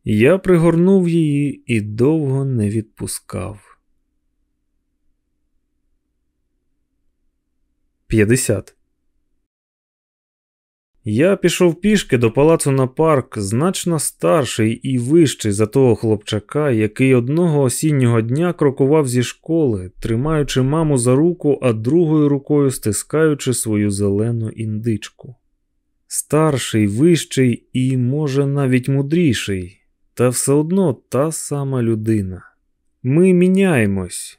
Я пригорнув її і довго не відпускав. 50. Я пішов пішки до палацу на парк, значно старший і вищий за того хлопчака, який одного осіннього дня крокував зі школи, тримаючи маму за руку, а другою рукою стискаючи свою зелену індичку. Старший, вищий і, може, навіть мудріший, та все одно та сама людина. Ми міняємось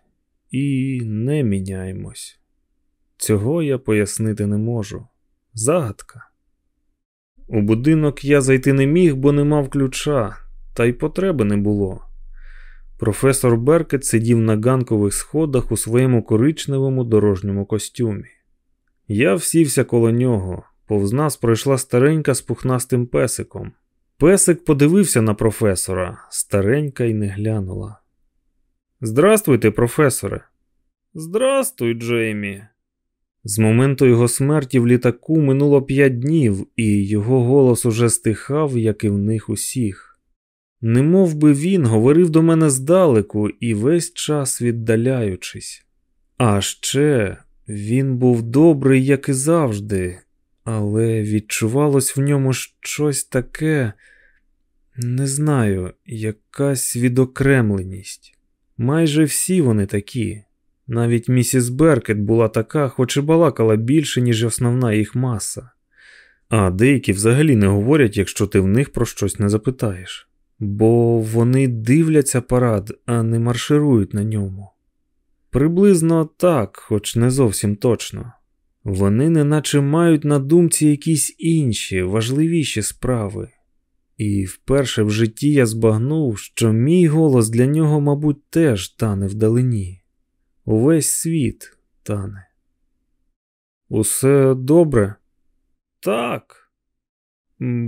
і не міняємось. Цього я пояснити не можу. Загадка. У будинок я зайти не міг, бо не мав ключа, та й потреби не було. Професор Беркет сидів на ганкових сходах у своєму коричневому дорожньому костюмі. Я всівся коло нього, повз нас пройшла старенька з пухнастим песиком. Песик подивився на професора, старенька й не глянула. Здрастуйте, професоре. Здрастуй, Джеймі. З моменту його смерті в літаку минуло п'ять днів, і його голос уже стихав, як і в них усіх. Немов би він говорив до мене здалеку і весь час віддаляючись. А ще він був добрий, як і завжди, але відчувалось в ньому щось таке, не знаю, якась відокремленість. Майже всі вони такі. Навіть місіс Беркет була така, хоч і балакала більше, ніж основна їх маса. А деякі взагалі не говорять, якщо ти в них про щось не запитаєш, бо вони дивляться парад, а не марширують на ньому. Приблизно так, хоч не зовсім точно. Вони неначе мають на думці якісь інші, важливіші справи. І вперше в житті я збагнув, що мій голос для нього, мабуть, теж тане вдалині. Увесь світ тане. Усе добре? Так.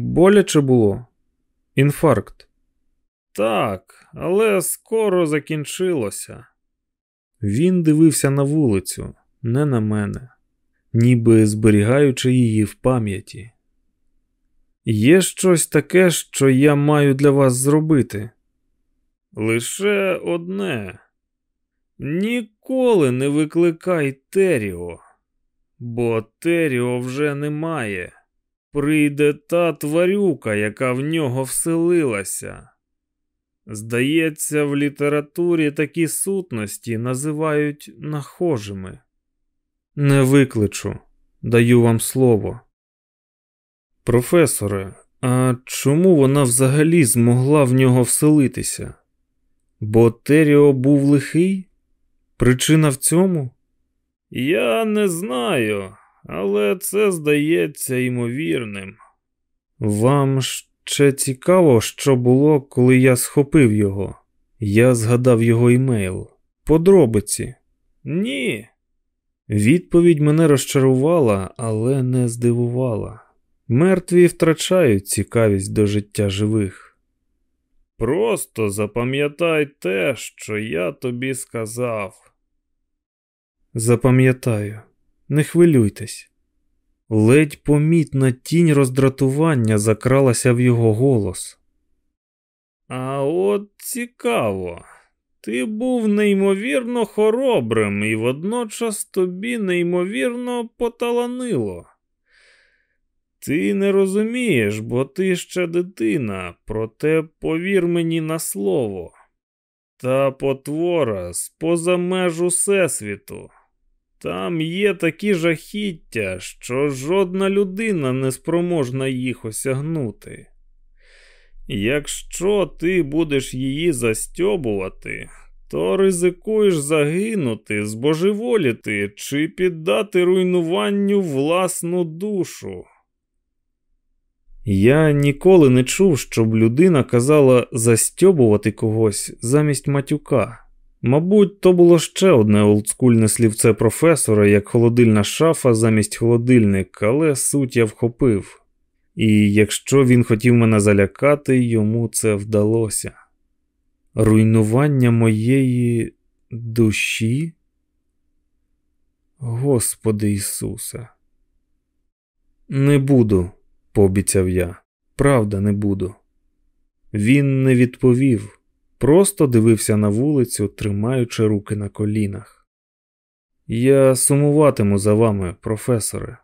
Боляче було? Інфаркт. Так, але скоро закінчилося. Він дивився на вулицю, не на мене, ніби зберігаючи її в пам'яті. Є щось таке, що я маю для вас зробити? Лише одне. Ніколи не викликай Теріо, бо Теріо вже немає. Прийде та тварюка, яка в нього вселилася. Здається, в літературі такі сутності називають нахожими. Не викличу, даю вам слово. Професоре, а чому вона взагалі змогла в нього вселитися? Бо Теріо був лихий? Причина в цьому? Я не знаю, але це здається ймовірним. Вам ще цікаво, що було, коли я схопив його. Я згадав його імейл. Подробиці. Ні. Відповідь мене розчарувала, але не здивувала. Мертві втрачають цікавість до життя живих. Просто запам'ятай те, що я тобі сказав. Запам'ятаю, не хвилюйтесь. Ледь помітна тінь роздратування закралася в його голос. А от цікаво, ти був неймовірно хоробрим, і водночас тобі неймовірно поталанило. Ти не розумієш, бо ти ще дитина, проте повір мені на слово. Та потвора з поза меж усесвіту. Там є такі жахіття, що жодна людина не спроможна їх осягнути. Якщо ти будеш її застьобувати, то ризикуєш загинути, збожеволіти чи піддати руйнуванню власну душу. Я ніколи не чув, щоб людина казала застьобувати когось замість матюка. Мабуть, то було ще одне олдскульне слівце професора, як холодильна шафа замість холодильник, але суть я вхопив. І якщо він хотів мене залякати, йому це вдалося. Руйнування моєї душі? Господи Ісусе, не буду, пообіцяв я. Правда, не буду. Він не відповів, просто дивився на вулицю, тримаючи руки на колінах. Я сумуватиму за вами, професоре.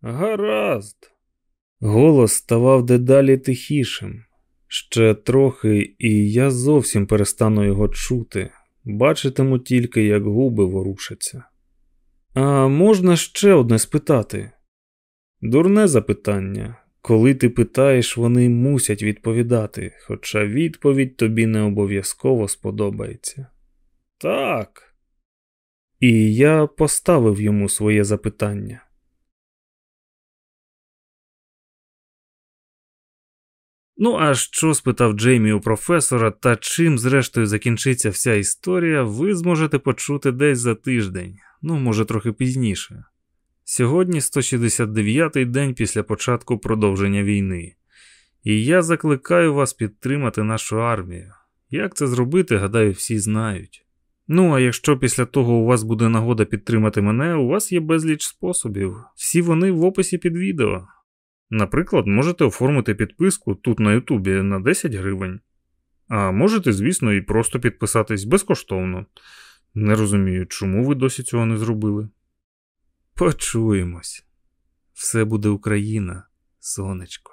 Гаразд. Голос ставав дедалі тихішим. Ще трохи, і я зовсім перестану його чути, бачитиму тільки, як губи ворушаться. А можна ще одне спитати? Дурне запитання. Коли ти питаєш, вони мусять відповідати, хоча відповідь тобі не обов'язково сподобається. Так. І я поставив йому своє запитання. Ну, а що спитав Джеймі у професора, та чим, зрештою, закінчиться вся історія, ви зможете почути десь за тиждень, ну, може, трохи пізніше. Сьогодні 169-й день після початку продовження війни, і я закликаю вас підтримати нашу армію. Як це зробити, гадаю, всі знають. Ну, а якщо після того у вас буде нагода підтримати мене, у вас є безліч способів, всі вони в описі під відео. Наприклад, можете оформити підписку тут на Ютубі на 10 гривень. А можете, звісно, і просто підписатись безкоштовно. Не розумію, чому ви досі цього не зробили. Почуємось. Все буде Україна, сонечко.